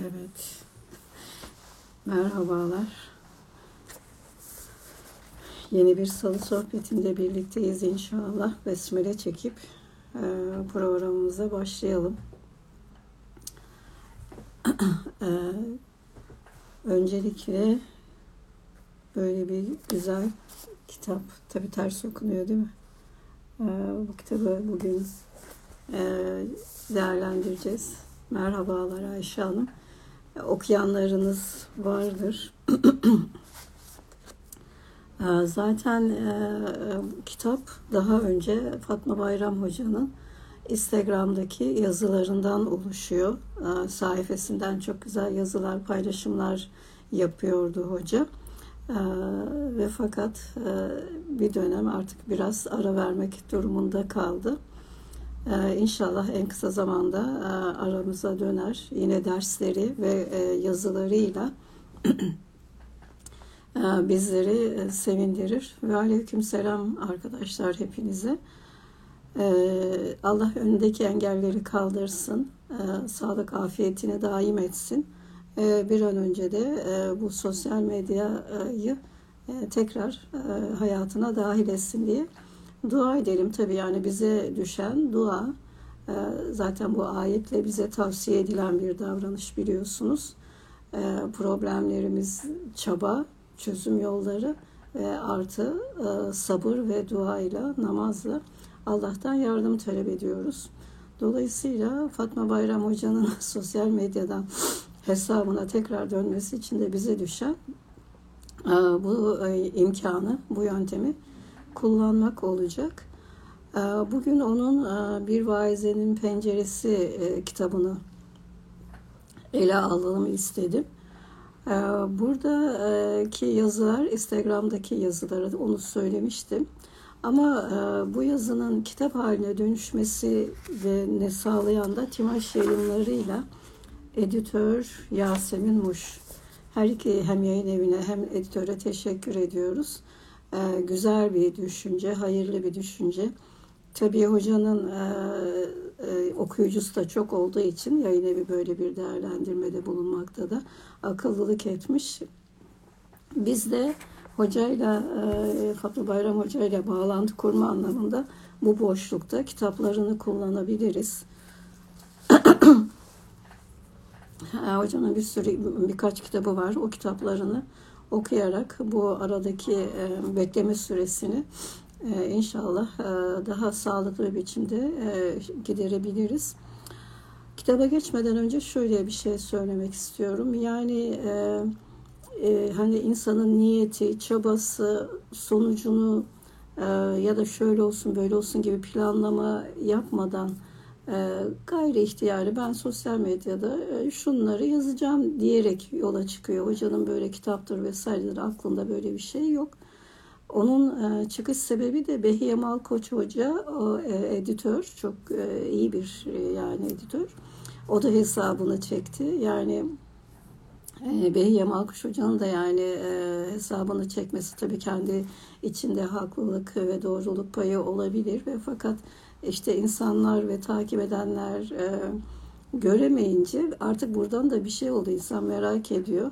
Evet. Merhabalar. Yeni bir salı sohbetinde birlikteyiz inşallah. Besmele çekip e, programımıza başlayalım. e, öncelikle böyle bir güzel kitap. Tabi ters okunuyor değil mi? E, bu kitabı bugün e, değerlendireceğiz. Merhabalar Ayşe Hanım. Okuyanlarınız vardır. Zaten e, kitap daha önce Fatma Bayram Hoca'nın Instagram'daki yazılarından oluşuyor. E, sayfasından çok güzel yazılar, paylaşımlar yapıyordu hoca. E, ve fakat e, bir dönem artık biraz ara vermek durumunda kaldı. Ee, inşallah en kısa zamanda e, aramıza döner. Yine dersleri ve e, yazılarıyla e, bizleri sevindirir. Ve aleyküm selam arkadaşlar hepinize. E, Allah önündeki engelleri kaldırsın. E, sağlık afiyetini daim etsin. E, bir an önce de bu sosyal medyayı tekrar hayatına dahil etsin diye Dua edelim tabi yani bize düşen dua. Ee, zaten bu ayetle bize tavsiye edilen bir davranış biliyorsunuz. Ee, problemlerimiz çaba, çözüm yolları ve artı e, sabır ve duayla, namazla Allah'tan yardım talep ediyoruz. Dolayısıyla Fatma Bayram Hoca'nın sosyal medyadan hesabına tekrar dönmesi için de bize düşen e, bu e, imkanı, bu yöntemi kullanmak olacak. Ee, bugün onun e, Bir Vaizenin Penceresi e, kitabını ele alalım istedim. Ee, buradaki yazılar, Instagram'daki yazıları onu söylemiştim. Ama e, bu yazının kitap haline dönüşmesi ve ne sağlayan da Timaş yayınlarıyla editör Yasemin Muş. Her iki hem yayın evine hem editöre teşekkür ediyoruz. E, güzel bir düşünce, hayırlı bir düşünce. Tabii hocanın e, e, okuyucusu da çok olduğu için yayın evi böyle bir değerlendirmede bulunmakta da akıllılık etmiş. Biz de hocayla, e, Fatma Bayram hocayla bağlantı kurma anlamında bu boşlukta kitaplarını kullanabiliriz. Hocanın bir sürü birkaç kitabı var. O kitaplarını okuyarak bu aradaki e, bekleme süresini e, inşallah e, daha sağlıklı bir biçimde giderebiliriz. Kitaba geçmeden önce şöyle bir şey söylemek istiyorum. Yani hani insanın niyeti, çabası, sonucunu ya da şöyle olsun böyle olsun gibi planlama yapmadan gayri ihtiyarı ben sosyal medyada e, şunları yazacağım diyerek yola çıkıyor. Hocanın böyle kitaptır vesairedir aklında böyle bir şey yok. Onun e, çıkış sebebi de Behiye Malkoç Hoca, o e, editör, çok iyi bir yani editör. O da hesabını çekti. Yani Behiye Malkoç Hoca'nın da yani hesabını çekmesi tabii kendi içinde haklılık ve doğruluk payı olabilir ve fakat işte insanlar ve takip edenler e, göremeyince artık buradan da bir şey oldu. İnsan merak ediyor.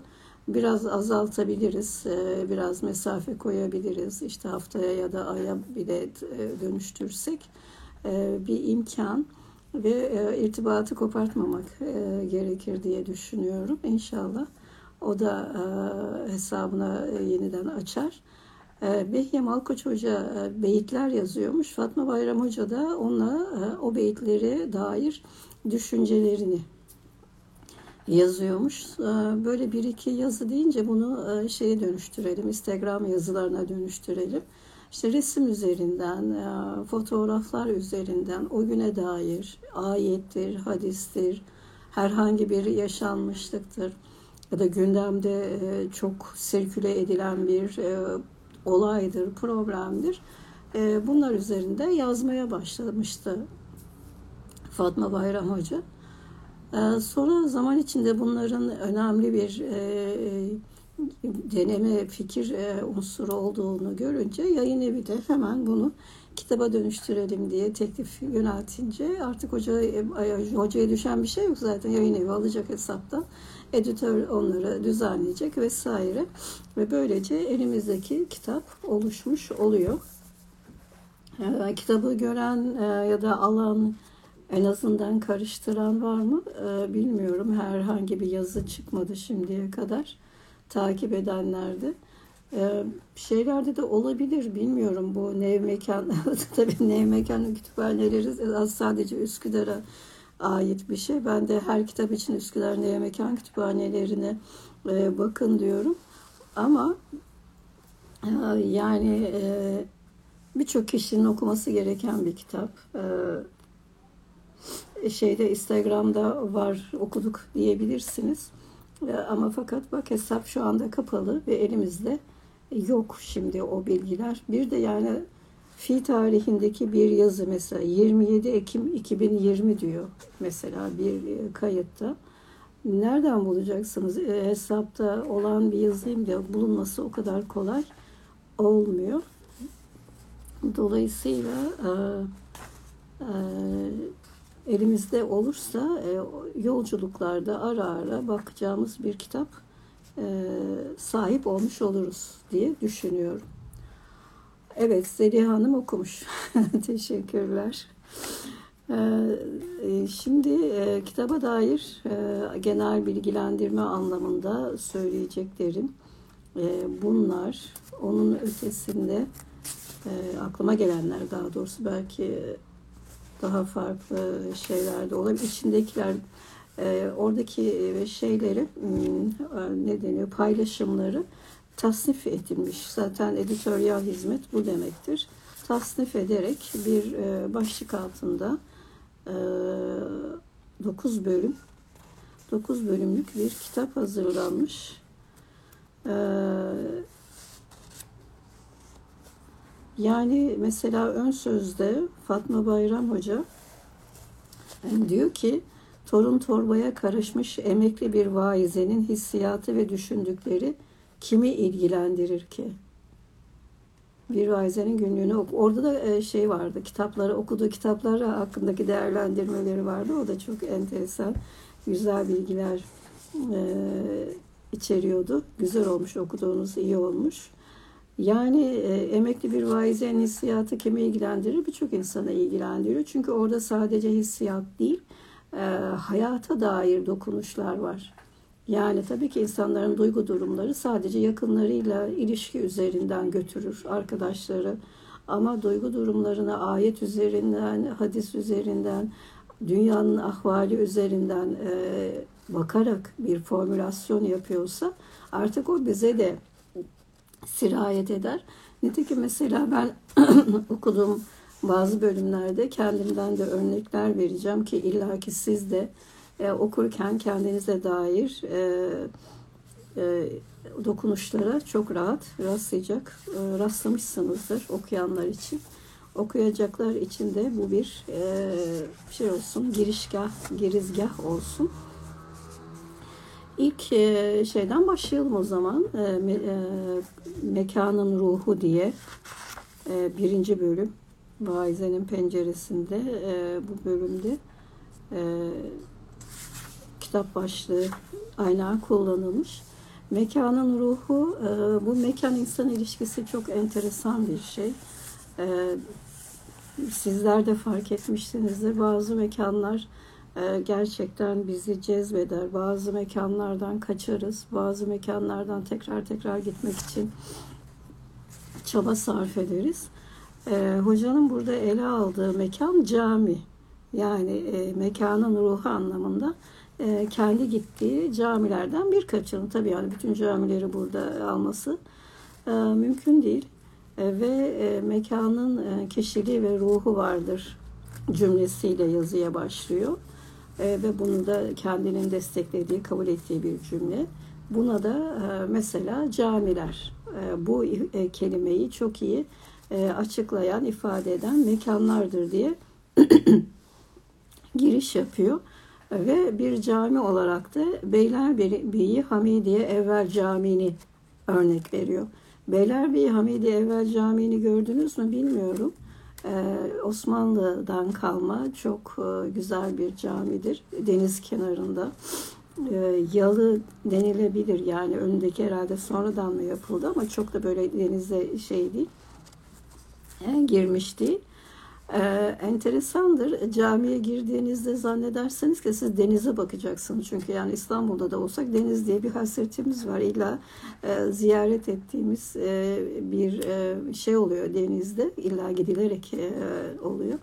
Biraz azaltabiliriz, e, biraz mesafe koyabiliriz. İşte haftaya ya da aya bile e, dönüştürsek e, bir imkan ve e, irtibatı kopartmamak e, gerekir diye düşünüyorum. İnşallah o da e, hesabına e, yeniden açar. Ee, Behye Malkoç Hoca e, beyitler yazıyormuş. Fatma Bayram Hoca da ona e, o beyitlere dair düşüncelerini yazıyormuş. Ee, böyle bir iki yazı deyince bunu e, şeye dönüştürelim, Instagram yazılarına dönüştürelim. İşte resim üzerinden, fotoğraflar üzerinden o güne dair ayettir, hadistir, herhangi bir yaşanmışlıktır ya da gündemde çok sirküle edilen bir olaydır, problemdir. Ee, bunlar üzerinde yazmaya başlamıştı Fatma Bayram Hoca. Ee, sonra zaman içinde bunların önemli bir e, deneme fikir e, unsuru olduğunu görünce yayın evi de hemen bunu kitaba dönüştürelim diye teklif yöneltince artık hoca, hocaya düşen bir şey yok zaten yayın evi alacak hesaptan. Editör onları düzenleyecek vesaire. Ve böylece elimizdeki kitap oluşmuş oluyor. E, kitabı gören e, ya da alan en azından karıştıran var mı e, bilmiyorum. Herhangi bir yazı çıkmadı şimdiye kadar. Takip edenlerde. E, şeylerde de olabilir bilmiyorum bu nev mekan. Tabii nev mekan kütüphaneleri sadece Üsküdar'a ait bir şey. Ben de her kitap için Üsküdar Nev Mekan kütüphanelerine e, bakın diyorum. Ama e, yani e, birçok kişinin okuması gereken bir kitap. E, şeyde Instagram'da var okuduk diyebilirsiniz. E, ama fakat bak hesap şu anda kapalı ve elimizde yok şimdi o bilgiler. Bir de yani fi tarihindeki bir yazı mesela 27 Ekim 2020 diyor mesela bir kayıtta. Nereden bulacaksınız? E, hesapta olan bir yazıyım diye bulunması o kadar kolay olmuyor. Dolayısıyla e, e, elimizde olursa e, yolculuklarda ara ara bakacağımız bir kitap e, sahip olmuş oluruz diye düşünüyorum. Evet Zeliha Hanım okumuş. Teşekkürler. E, şimdi e, kitaba dair e, genel bilgilendirme anlamında söyleyeceklerim bunlar. Onun ötesinde e, aklıma gelenler daha doğrusu belki daha farklı şeyler de olabilir. İçindekiler e, oradaki şeyleri hmm, ne deniyor paylaşımları tasnif edilmiş. Zaten editoryal hizmet bu demektir. Tasnif ederek bir e, başlık altında e, 9 bölüm 9 bölümlük bir kitap hazırlanmış. E, yani mesela ön sözde Fatma Bayram Hoca yani diyor ki torun torbaya karışmış emekli bir vaizenin hissiyatı ve düşündükleri kimi ilgilendirir ki? Bir vaizenin günlüğünü oku. Orada da e, şey vardı, kitapları, okuduğu kitaplar hakkındaki değerlendirmeleri vardı. O da çok enteresan, güzel bilgiler e, içeriyordu. Güzel olmuş, okuduğunuz iyi olmuş. Yani e, emekli bir vaizin hissiyatı kimi ilgilendirir? Birçok insana ilgilendiriyor. Çünkü orada sadece hissiyat değil, e, hayata dair dokunuşlar var. Yani tabii ki insanların duygu durumları sadece yakınlarıyla ilişki üzerinden götürür arkadaşları. Ama duygu durumlarına ayet üzerinden, hadis üzerinden, dünyanın ahvali üzerinden e, bakarak bir formülasyon yapıyorsa artık o bize de sirayet eder. Nitekim mesela ben okuduğum bazı bölümlerde kendimden de örnekler vereceğim ki illaki siz de e, okurken kendinize dair e, e, dokunuşlara çok rahat rastlayacak, e, rastlamışsınızdır okuyanlar için. Okuyacaklar için de bu bir e, şey olsun, girişgah, girizgah olsun. İlk e, şeyden başlayalım o zaman. E, e, Mekanın Ruhu diye birinci bölüm. Vaize'nin penceresinde bu bölümde kitap başlığı aynen kullanılmış. Mekanın ruhu, bu mekan insan ilişkisi çok enteresan bir şey. Sizler de fark etmişsinizdir. Bazı mekanlar ee, gerçekten bizi cezbeder. Bazı mekanlardan kaçarız. Bazı mekanlardan tekrar tekrar gitmek için çaba sarf ederiz. Ee, hocanın burada ele aldığı mekan cami. Yani e, mekanın ruhu anlamında e, kendi gittiği camilerden birkaçını. Tabii yani bütün camileri burada alması e, mümkün değil. ve mekanın kişiliği ve ruhu vardır cümlesiyle yazıya başlıyor e, ve bunu da kendinin desteklediği, kabul ettiği bir cümle. Buna da e, mesela camiler e, bu e, kelimeyi çok iyi e, açıklayan, ifade eden mekanlardır diye giriş yapıyor. Ve bir cami olarak da Beylerbeyi Hamidiye Evvel Camii'ni örnek veriyor. Beylerbeyi Hamidiye Evvel Camii'ni gördünüz mü bilmiyorum. Ee, Osmanlı'dan kalma çok e, güzel bir camidir. Deniz kenarında. Ee, yalı denilebilir yani önündeki herhalde sonradan mı yapıldı ama çok da böyle denize şey değil. E, girmiş değil. Ee, enteresandır. Camiye girdiğinizde zannederseniz ki siz denize bakacaksınız. Çünkü yani İstanbul'da da olsak deniz diye bir hasretimiz var. İlla e, ziyaret ettiğimiz e, bir e, şey oluyor denizde. İlla gidilerek e, oluyor.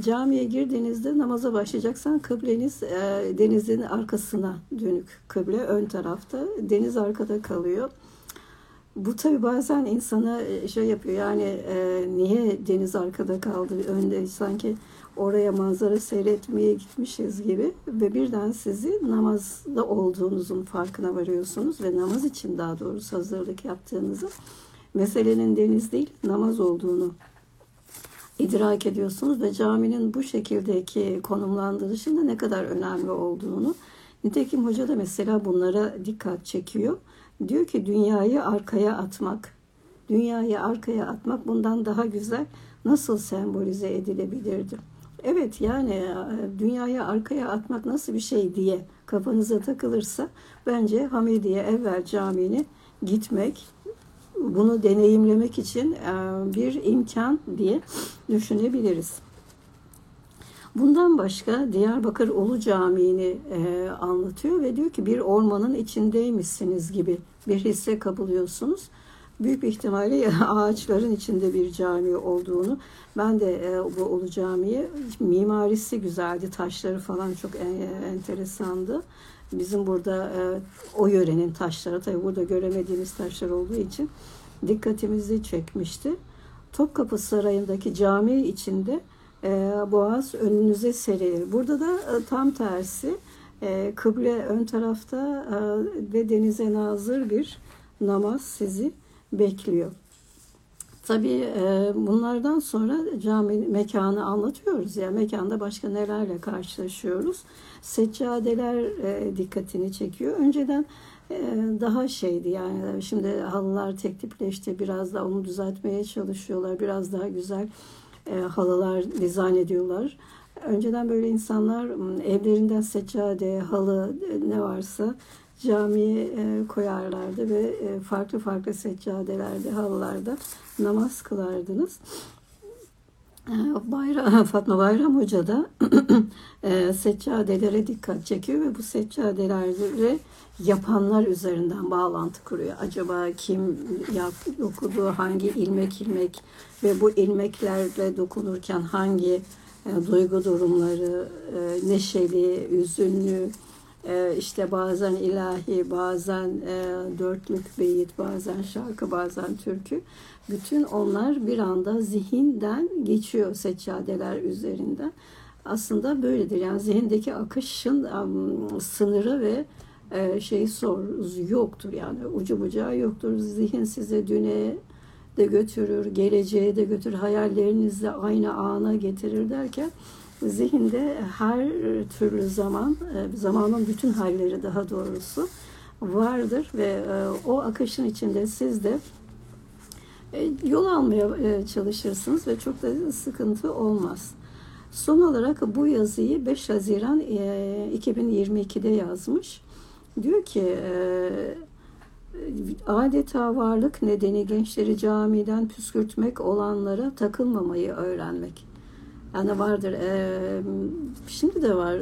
Camiye girdiğinizde namaza başlayacaksan kıbleniz e, denizin arkasına dönük kıble ön tarafta. Deniz arkada kalıyor. Bu tabi bazen insana e, şey yapıyor yani e, niye deniz arkada kaldı önde sanki oraya manzara seyretmeye gitmişiz gibi ve birden sizi namazda olduğunuzun farkına varıyorsunuz ve namaz için daha doğrusu hazırlık yaptığınızı meselenin deniz değil namaz olduğunu idrak ediyorsunuz ve caminin bu şekildeki konumlandırışında ne kadar önemli olduğunu nitekim hoca da mesela bunlara dikkat çekiyor. Diyor ki dünyayı arkaya atmak, dünyayı arkaya atmak bundan daha güzel nasıl sembolize edilebilirdi? Evet yani e, dünyayı arkaya atmak nasıl bir şey diye kafanıza takılırsa bence Hamidiye Evvel Camii'ne gitmek, bunu deneyimlemek için e, bir imkan diye düşünebiliriz. Bundan başka Diyarbakır Ulu Camii'ni e, anlatıyor ve diyor ki bir ormanın içindeymişsiniz gibi bir hisse kapılıyorsunuz. Büyük bir ihtimalle ağaçların içinde bir cami olduğunu. Ben de e, bu Ulu Cami'ye mimarisi güzeldi. Taşları falan çok e, enteresandı. Bizim burada e, o yörenin taşları tabii burada göremediğimiz taşlar olduğu için dikkatimizi çekmişti. Topkapı Sarayı'ndaki cami içinde boğaz önünüze serilir. Burada da e, tam tersi e, kıble ön tarafta e, ve denize nazır bir namaz sizi bekliyor. Tabii e, bunlardan sonra cami mekanı anlatıyoruz ya mekanda başka nelerle karşılaşıyoruz. Seccadeler e, dikkatini çekiyor. Önceden e, daha şeydi yani şimdi halılar tek tipleşti biraz da onu düzeltmeye çalışıyorlar. Biraz daha güzel e, halılar dizayn ediyorlar. Önceden böyle insanlar evlerinden seccade, halı e, ne varsa camiye e, koyarlardı ve e, farklı farklı seccadelerde, halılarda namaz kılardınız. Bayram, Fatma Bayram Hoca da seccadelere dikkat çekiyor ve bu seccadeleri yapanlar üzerinden bağlantı kuruyor. Acaba kim yap, okudu, hangi ilmek ilmek ve bu ilmeklerle dokunurken hangi e, duygu durumları, e, neşeli, üzünlü, e, işte bazen ilahi, bazen e, dörtlük beyit, bazen şarkı, bazen türkü. Bütün onlar bir anda zihinden geçiyor seccadeler üzerinden. Aslında böyledir. Yani zihindeki akışın sınırı ve e, şey sor yoktur yani ucu bucağı yoktur. Zihin size düne de götürür, geleceğe de götürür, hayallerinizle aynı ana getirir derken zihinde her türlü zaman, e, zamanın bütün halleri daha doğrusu vardır ve e, o akışın içinde siz de yol almaya çalışırsınız ve çok da sıkıntı olmaz. Son olarak bu yazıyı 5 Haziran 2022'de yazmış. Diyor ki adeta varlık nedeni gençleri camiden püskürtmek olanlara takılmamayı öğrenmek. Yani vardır. E, şimdi de var.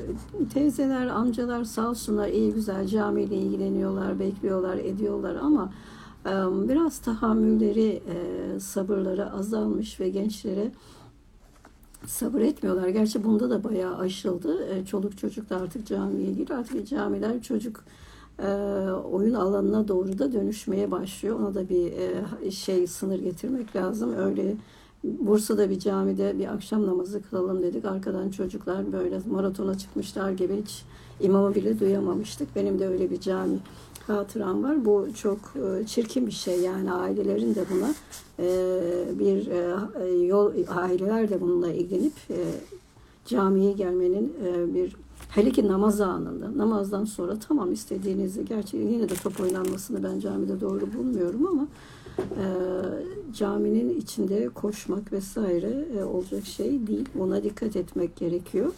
Teyzeler, amcalar sağ olsunlar iyi güzel camiyle ilgileniyorlar, bekliyorlar, ediyorlar ama e, biraz tahammülleri, e, sabırları azalmış ve gençlere sabır etmiyorlar. Gerçi bunda da bayağı aşıldı. E, çoluk çocuk da artık camiye giriyor. Artık camiler çocuk e, oyun alanına doğru da dönüşmeye başlıyor. Ona da bir şey sınır getirmek lazım. Öyle Bursa'da bir camide bir akşam namazı kılalım dedik. Arkadan çocuklar böyle maratona çıkmışlar gibi hiç imamı bile duyamamıştık. Benim de öyle bir cami hatıram var. Bu çok e, çirkin bir şey yani ailelerin de buna e, bir e, yol aileler de bununla ilgilenip camiye gelmenin bir hele ki namaz anında namazdan sonra tamam istediğinizi gerçi yine de top oynanmasını ben camide doğru bulmuyorum ama e, caminin içinde koşmak vesaire e, olacak şey değil. Ona dikkat etmek gerekiyor.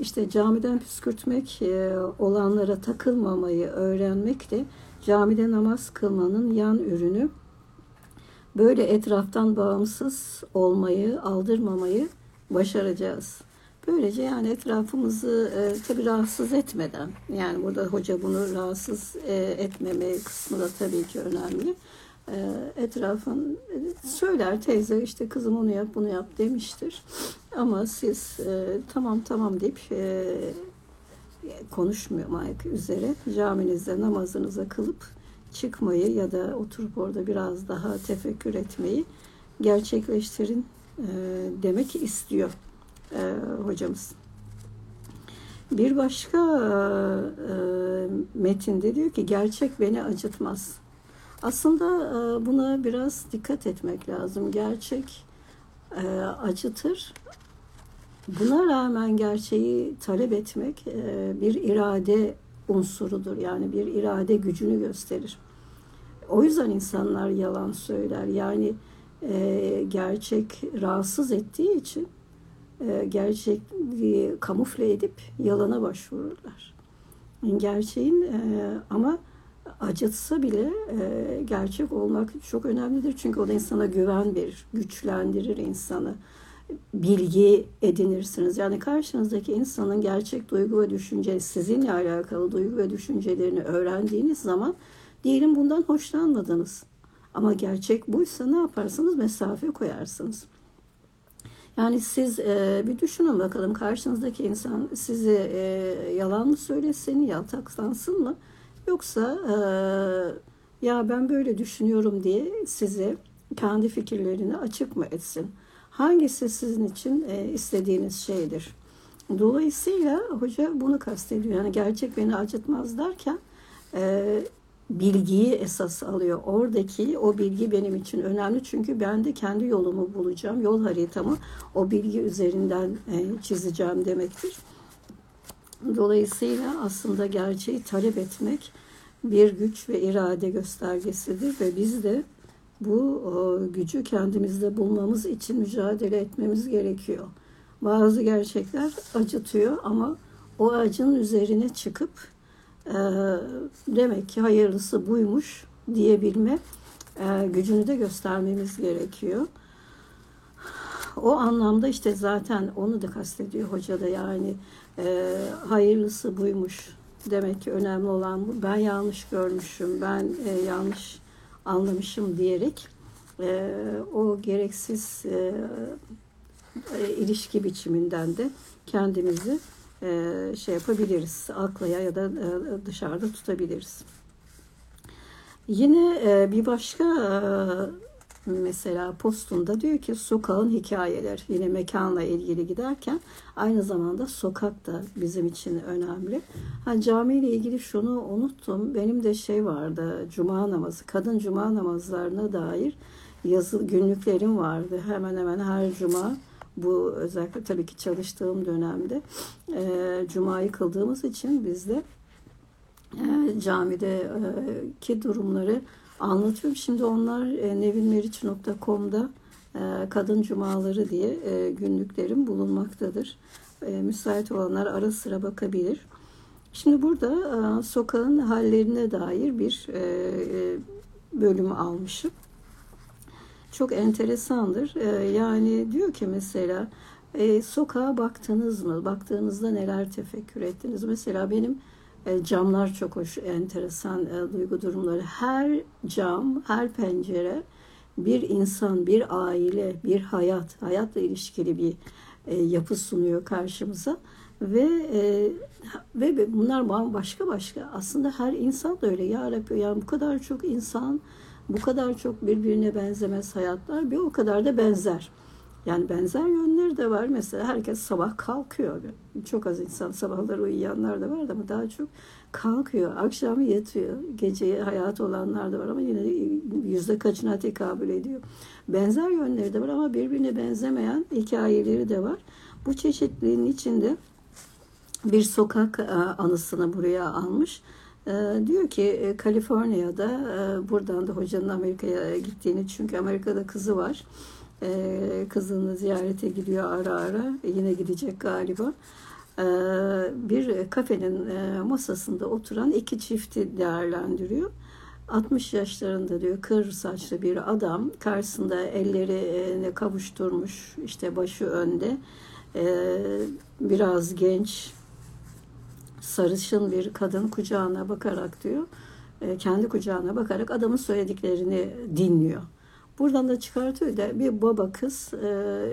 İşte camiden püskürtmek e, olanlara takılmamayı öğrenmek de camide namaz kılmanın yan ürünü. Böyle etraftan bağımsız olmayı, aldırmamayı başaracağız. Böylece yani etrafımızı e, tabii rahatsız etmeden, yani burada hoca bunu rahatsız e, etmeme kısmı da tabii ki önemli. E, etrafın söyler teyze işte kızım onu yap bunu yap demiştir. Ama siz e, tamam tamam deyip e, konuşmamak üzere caminizde namazınıza kılıp çıkmayı ya da oturup orada biraz daha tefekkür etmeyi gerçekleştirin e, demek istiyor hocamız. Bir başka e, metinde diyor ki gerçek beni acıtmaz. Aslında e, buna biraz dikkat etmek lazım. Gerçek e, acıtır. Buna rağmen gerçeği talep etmek e, bir irade unsurudur. Yani bir irade gücünü gösterir. O yüzden insanlar yalan söyler. Yani gerçek rahatsız ettiği için e, gerçekliği kamufle edip yalana başvururlar. Gerçeğin ama acıtsa bile e, gerçek olmak çok önemlidir. Çünkü o da insana güven verir, güçlendirir insanı. Bilgi edinirsiniz. Yani karşınızdaki insanın gerçek duygu ve düşünce, sizinle alakalı duygu ve düşüncelerini öğrendiğiniz zaman diyelim bundan hoşlanmadınız. Ama gerçek buysa ne yaparsınız? Mesafe koyarsınız. Yani siz e, bir düşünün bakalım karşınızdaki insan size e, yalan mı söylesin, yaltaklansın mı? Yoksa e, ya ben böyle düşünüyorum diye size kendi fikirlerini açık mı etsin? Hangisi sizin için e, istediğiniz şeydir? Dolayısıyla hoca bunu kastediyor. Yani gerçek beni acıtmaz derken e, bilgiyi esas alıyor. Oradaki o bilgi benim için önemli çünkü ben de kendi yolumu bulacağım. Yol haritamı o bilgi üzerinden e, çizeceğim demektir. Dolayısıyla aslında gerçeği talep etmek bir güç ve irade göstergesidir ve biz de bu gücü kendimizde bulmamız için mücadele etmemiz gerekiyor. Bazı gerçekler acıtıyor ama o acının üzerine çıkıp e, demek ki hayırlısı buymuş diyebilme e, gücünü de göstermemiz gerekiyor. O anlamda işte zaten onu da kastediyor hoca da yani e, hayırlısı buymuş. Demek ki önemli olan bu. Ben yanlış görmüşüm, ben e, yanlış anlamışım diyerek e, o gereksiz e, e, ilişki biçiminden de kendimizi e, şey yapabiliriz. Aklaya ya da e, dışarıda tutabiliriz. Yine e, bir başka e, mesela postunda diyor ki sokağın hikayeler yine mekanla ilgili giderken aynı zamanda sokak da bizim için önemli. Ha, cami ile ilgili şunu unuttum. Benim de şey vardı cuma namazı kadın cuma namazlarına dair yazı günlüklerim vardı. Hemen hemen her cuma bu özellikle tabii ki çalıştığım dönemde e, cumayı kıldığımız için bizde e, camideki durumları anlatıyorum. Şimdi onlar e, nevinmeriç.com'da e, kadın cumaları diye e, günlüklerim bulunmaktadır. E, müsait olanlar ara sıra bakabilir. Şimdi burada e, sokağın hallerine dair bir e, e almışım. Çok enteresandır. E, yani diyor ki mesela e, sokağa baktınız mı? Baktığınızda neler tefekkür ettiniz? Mesela benim e, camlar çok hoş, enteresan e, duygu durumları. Her cam, her pencere bir insan, bir aile, bir hayat, hayatla ilişkili bir e, yapı sunuyor karşımıza ve ve bunlar başka başka. Aslında her insan da öyle. Ya Rabbi yani bu kadar çok insan, bu kadar çok birbirine benzemez hayatlar bir o kadar da benzer. Yani benzer yönleri de var. Mesela herkes sabah kalkıyor. Çok az insan sabahları uyuyanlar da var ama daha çok kalkıyor. Akşam yatıyor. Geceye hayat olanlar da var ama yine yüzde kaçına tekabül ediyor. Benzer yönleri de var ama birbirine benzemeyen hikayeleri de var. Bu çeşitliliğin içinde bir sokak e, anısını buraya almış. E, diyor ki e, Kaliforniya'da buradan da hocanın Amerika'ya gittiğini çünkü Amerika'da kızı var. E, kızını ziyarete gidiyor ara ara. Yine gidecek galiba. E, bir kafenin e, masasında oturan iki çifti değerlendiriyor. 60 yaşlarında diyor kır saçlı bir adam karşısında ellerini kavuşturmuş işte başı önde e, biraz genç sarışın bir kadın kucağına bakarak diyor e, kendi kucağına bakarak adamın söylediklerini dinliyor. Buradan da çıkartıyor da bir baba kız e,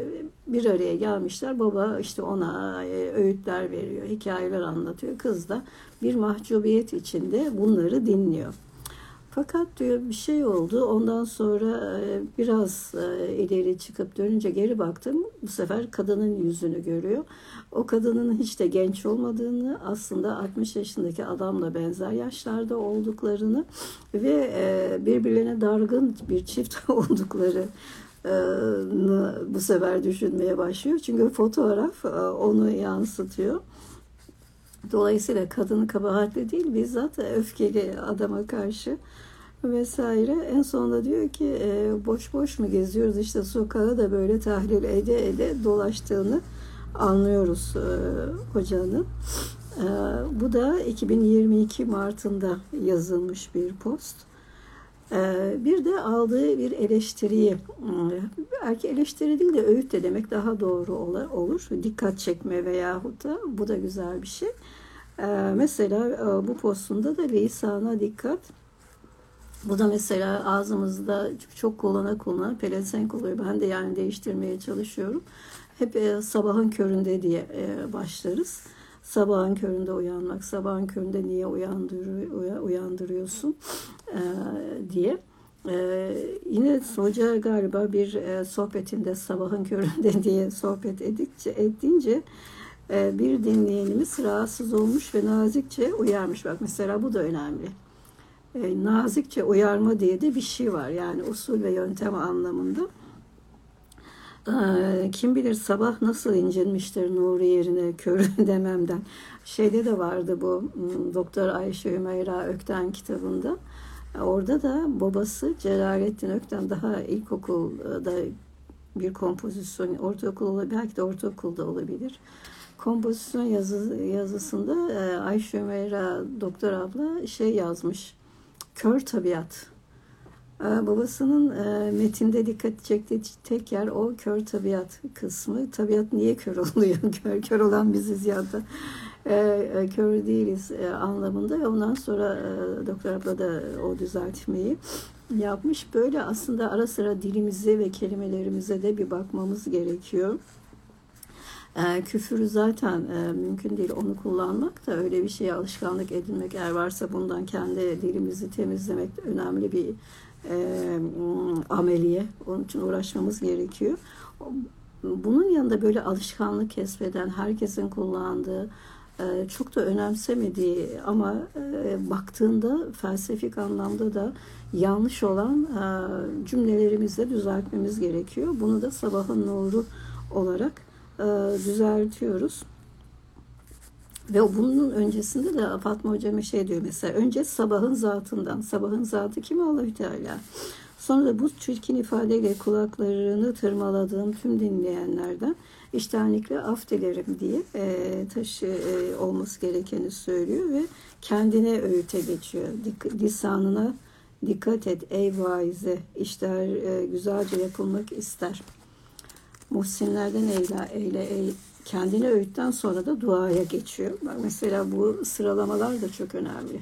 bir araya gelmişler. Baba işte ona öğütler veriyor, hikayeler anlatıyor. Kız da bir mahcubiyet içinde bunları dinliyor. Fakat diyor bir şey oldu. Ondan sonra e, biraz e, ileri çıkıp dönünce geri baktım. Bu sefer kadının yüzünü görüyor. O kadının hiç de genç olmadığını, aslında 60 yaşındaki adamla benzer yaşlarda olduklarını ve e, birbirlerine dargın bir çift oldukları bu sefer düşünmeye başlıyor. Çünkü fotoğraf onu yansıtıyor. Dolayısıyla kadın kabahatli değil bizzat öfkeli adama karşı vesaire. En sonunda diyor ki e, boş boş mu geziyoruz işte sokağı da böyle tahlil ede ede dolaştığını anlıyoruz e, hocanın. E, bu da 2022 Mart'ında yazılmış bir post. E, bir de aldığı bir eleştiriyi, belki eleştiri değil de öğüt de demek daha doğru olur. Dikkat çekme veyahut da bu da güzel bir şey. E, mesela e, bu postunda da lisana dikkat, bu da mesela ağzımızda çok kullana kullana pelesenk oluyor. Ben de yani değiştirmeye çalışıyorum. Hep e, sabahın köründe diye e, başlarız. Sabahın köründe uyanmak, sabahın köründe niye uyandırıyor, uyandırıyorsun e, diye. Ee, yine hoca galiba bir e, sohbetinde sabahın köründe diye sohbet edikçe ettiğince e, bir dinleyenimiz rahatsız olmuş ve nazikçe uyarmış. Bak mesela bu da önemli e, nazikçe uyarma diye de bir şey var. Yani usul ve yöntem anlamında. E, kim bilir sabah nasıl incinmiştir nuru yerine körü dememden. Şeyde de vardı bu hmm, Doktor Ayşe Hümeyra Ökten kitabında. Orada da babası Celalettin Ökten daha ilkokulda bir kompozisyon, ortaokul belki de ortaokulda olabilir. Kompozisyon yazı, yazısında e, Ayşe Hümeyra doktor abla şey yazmış Kör tabiat. Ee, babasının e, metinde dikkat çektiği tek yer o kör tabiat kısmı. Tabiat niye kör oluyor? kör, kör olan biziz ya da e, e, kör değiliz anlamında. Ve ondan sonra Doktor abla da o düzeltmeyi yapmış. Böyle aslında ara sıra dilimize ve kelimelerimize de bir bakmamız gerekiyor. E, küfürü zaten e, mümkün değil onu kullanmak da öyle bir şeye alışkanlık edinmek eğer varsa bundan kendi dilimizi temizlemek önemli bir e, ameliye. Onun için uğraşmamız gerekiyor. Bunun yanında böyle alışkanlık kesbeden, herkesin kullandığı, e, çok da önemsemediği ama e, baktığında felsefik anlamda da yanlış olan e, cümlelerimizi düzeltmemiz gerekiyor. Bunu da sabahın nuru olarak e, düzeltiyoruz. Ve bunun öncesinde de Fatma Hocam şey diyor mesela önce sabahın zatından. Sabahın zatı kim Allahü Teala. Sonra da bu çirkin ifadeyle kulaklarını tırmaladığım tüm dinleyenlerden iştenlikle af dilerim diye e, taşı e, olması gerekeni söylüyor ve kendine öğüte geçiyor. Dik, lisanına dikkat et ey vaize işler e, güzelce yapılmak ister. Muhsinlerden eyle, eyle, eyle kendine öğütten sonra da duaya geçiyor. Bak mesela bu sıralamalar da çok önemli.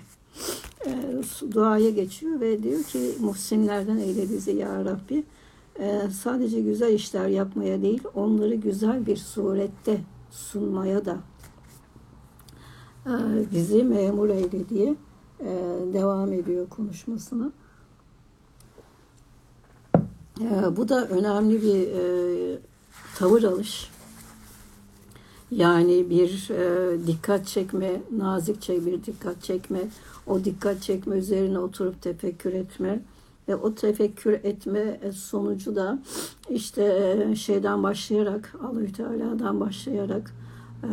E, duaya geçiyor ve diyor ki muhsinlerden eyle bizi ya Rabbi. E, sadece güzel işler yapmaya değil, onları güzel bir surette sunmaya da e, bizi memur eyle diye e, devam ediyor konuşmasına. E, bu da önemli bir e, tavır alış. Yani bir e, dikkat çekme, nazikçe bir dikkat çekme, o dikkat çekme üzerine oturup tefekkür etme ve o tefekkür etme sonucu da işte e, şeyden başlayarak, Allahü Teala'dan başlayarak e,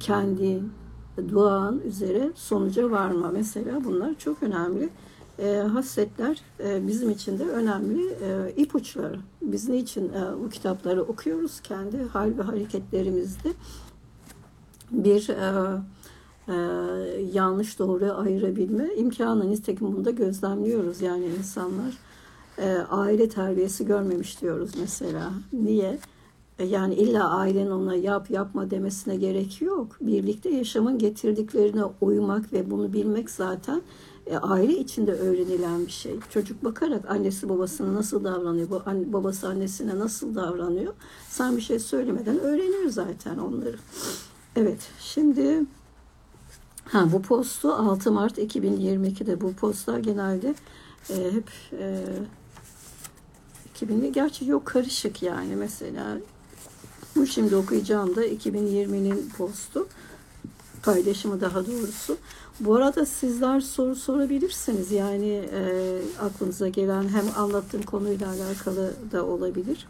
kendi duan üzere sonuca varma mesela bunlar çok önemli e, hasletler e, bizim için de önemli e, ipuçları. Biz ne için e, bu kitapları okuyoruz? Kendi hal ve hareketlerimizde bir e, e, yanlış doğru ayırabilme imkanı. Nitekim bunu da gözlemliyoruz. Yani insanlar e, aile terbiyesi görmemiş diyoruz mesela. Niye? E, yani illa ailenin ona yap yapma demesine gerek yok. Birlikte yaşamın getirdiklerine uymak ve bunu bilmek zaten e, aile içinde öğrenilen bir şey. Çocuk bakarak annesi babasına nasıl davranıyor, bu babası annesine nasıl davranıyor. Sen bir şey söylemeden öğreniyor zaten onları. Evet, şimdi ha bu postu 6 Mart 2022'de bu postlar genelde e, hep e, 2000'li gerçi yok karışık yani mesela bu şimdi okuyacağım da 2020'nin postu paylaşımı daha doğrusu. Bu arada sizler soru sorabilirsiniz. Yani e, aklınıza gelen hem anlattığım konuyla alakalı da olabilir.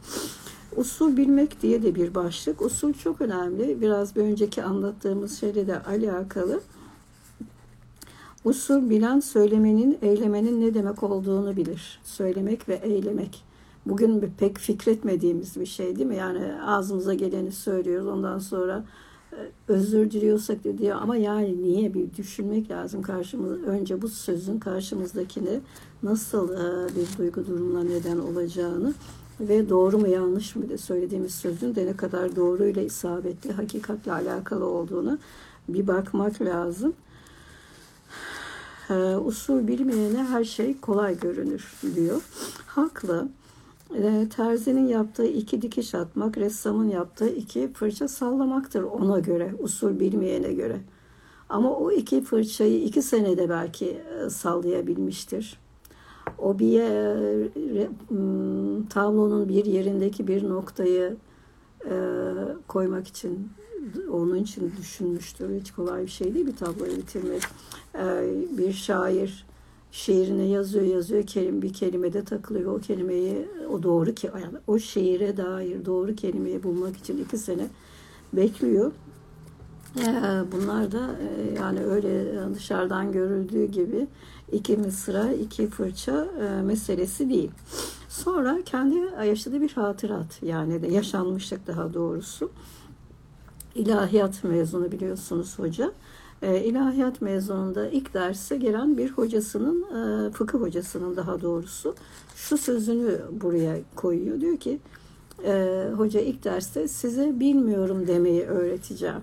Usul bilmek diye de bir başlık. Usul çok önemli. Biraz bir önceki anlattığımız şeyle de alakalı. Usul bilen söylemenin, eylemenin ne demek olduğunu bilir. Söylemek ve eylemek. Bugün pek fikretmediğimiz bir şey değil mi? Yani ağzımıza geleni söylüyoruz. Ondan sonra özür diliyorsak da diyor ama yani niye bir düşünmek lazım karşımız önce bu sözün karşımızdakine nasıl e, bir duygu durumuna neden olacağını ve doğru mu yanlış mı de söylediğimiz sözün de ne kadar doğruyla isabetli hakikatle alakalı olduğunu bir bakmak lazım. E, usul bilmeyene her şey kolay görünür diyor. Haklı. E, terzinin yaptığı iki dikiş atmak, ressamın yaptığı iki fırça sallamaktır ona göre, usul bilmeyene göre. Ama o iki fırçayı iki senede belki e, sallayabilmiştir. O bir e, tablonun bir yerindeki bir noktayı koymak için onun için düşünmüştür. Hiç kolay bir şey değil bir tabloyu bitirmek. Bir şair şiirine yazıyor yazıyor kelim bir kelimede takılıyor o kelimeyi o doğru ki yani o şiire dair doğru kelimeyi bulmak için iki sene bekliyor. Bunlar da e, yani öyle dışarıdan görüldüğü gibi iki mısra, iki fırça e, meselesi değil. Sonra kendi yaşadığı bir hatırat yani de yaşanmışlık daha doğrusu. İlahiyat mezunu biliyorsunuz hoca e, ilahiyat mezununda ilk derse gelen bir hocasının, e, fıkıh hocasının daha doğrusu şu sözünü buraya koyuyor. Diyor ki, e, hoca ilk derste size bilmiyorum demeyi öğreteceğim.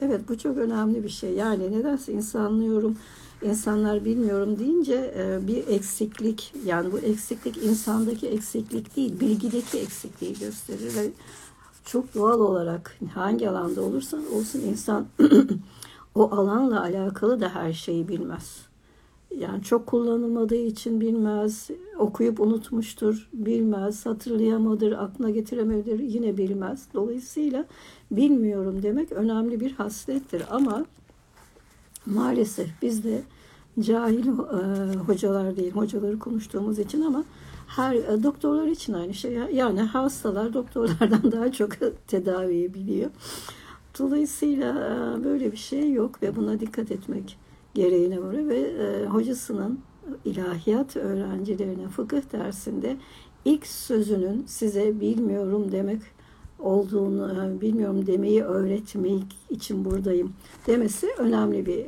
Evet bu çok önemli bir şey. Yani nedense insanlıyorum, insanlar bilmiyorum deyince e, bir eksiklik, yani bu eksiklik insandaki eksiklik değil, bilgideki eksikliği gösterir ve çok doğal olarak hangi alanda olursa olsun insan o alanla alakalı da her şeyi bilmez. Yani çok kullanılmadığı için bilmez, okuyup unutmuştur, bilmez, hatırlayamadır, aklına getiremedir, yine bilmez. Dolayısıyla bilmiyorum demek önemli bir haslettir ama maalesef biz de cahil e, hocalar değil, hocaları konuştuğumuz için ama her e, doktorlar için aynı şey. Yani hastalar doktorlardan daha çok tedaviyi biliyor. Dolayısıyla e, böyle bir şey yok ve buna dikkat etmek gereğine var ve e, hocasının ilahiyat öğrencilerine fıkıh dersinde ilk sözünün size bilmiyorum demek olduğunu e, bilmiyorum demeyi öğretmek için buradayım demesi önemli bir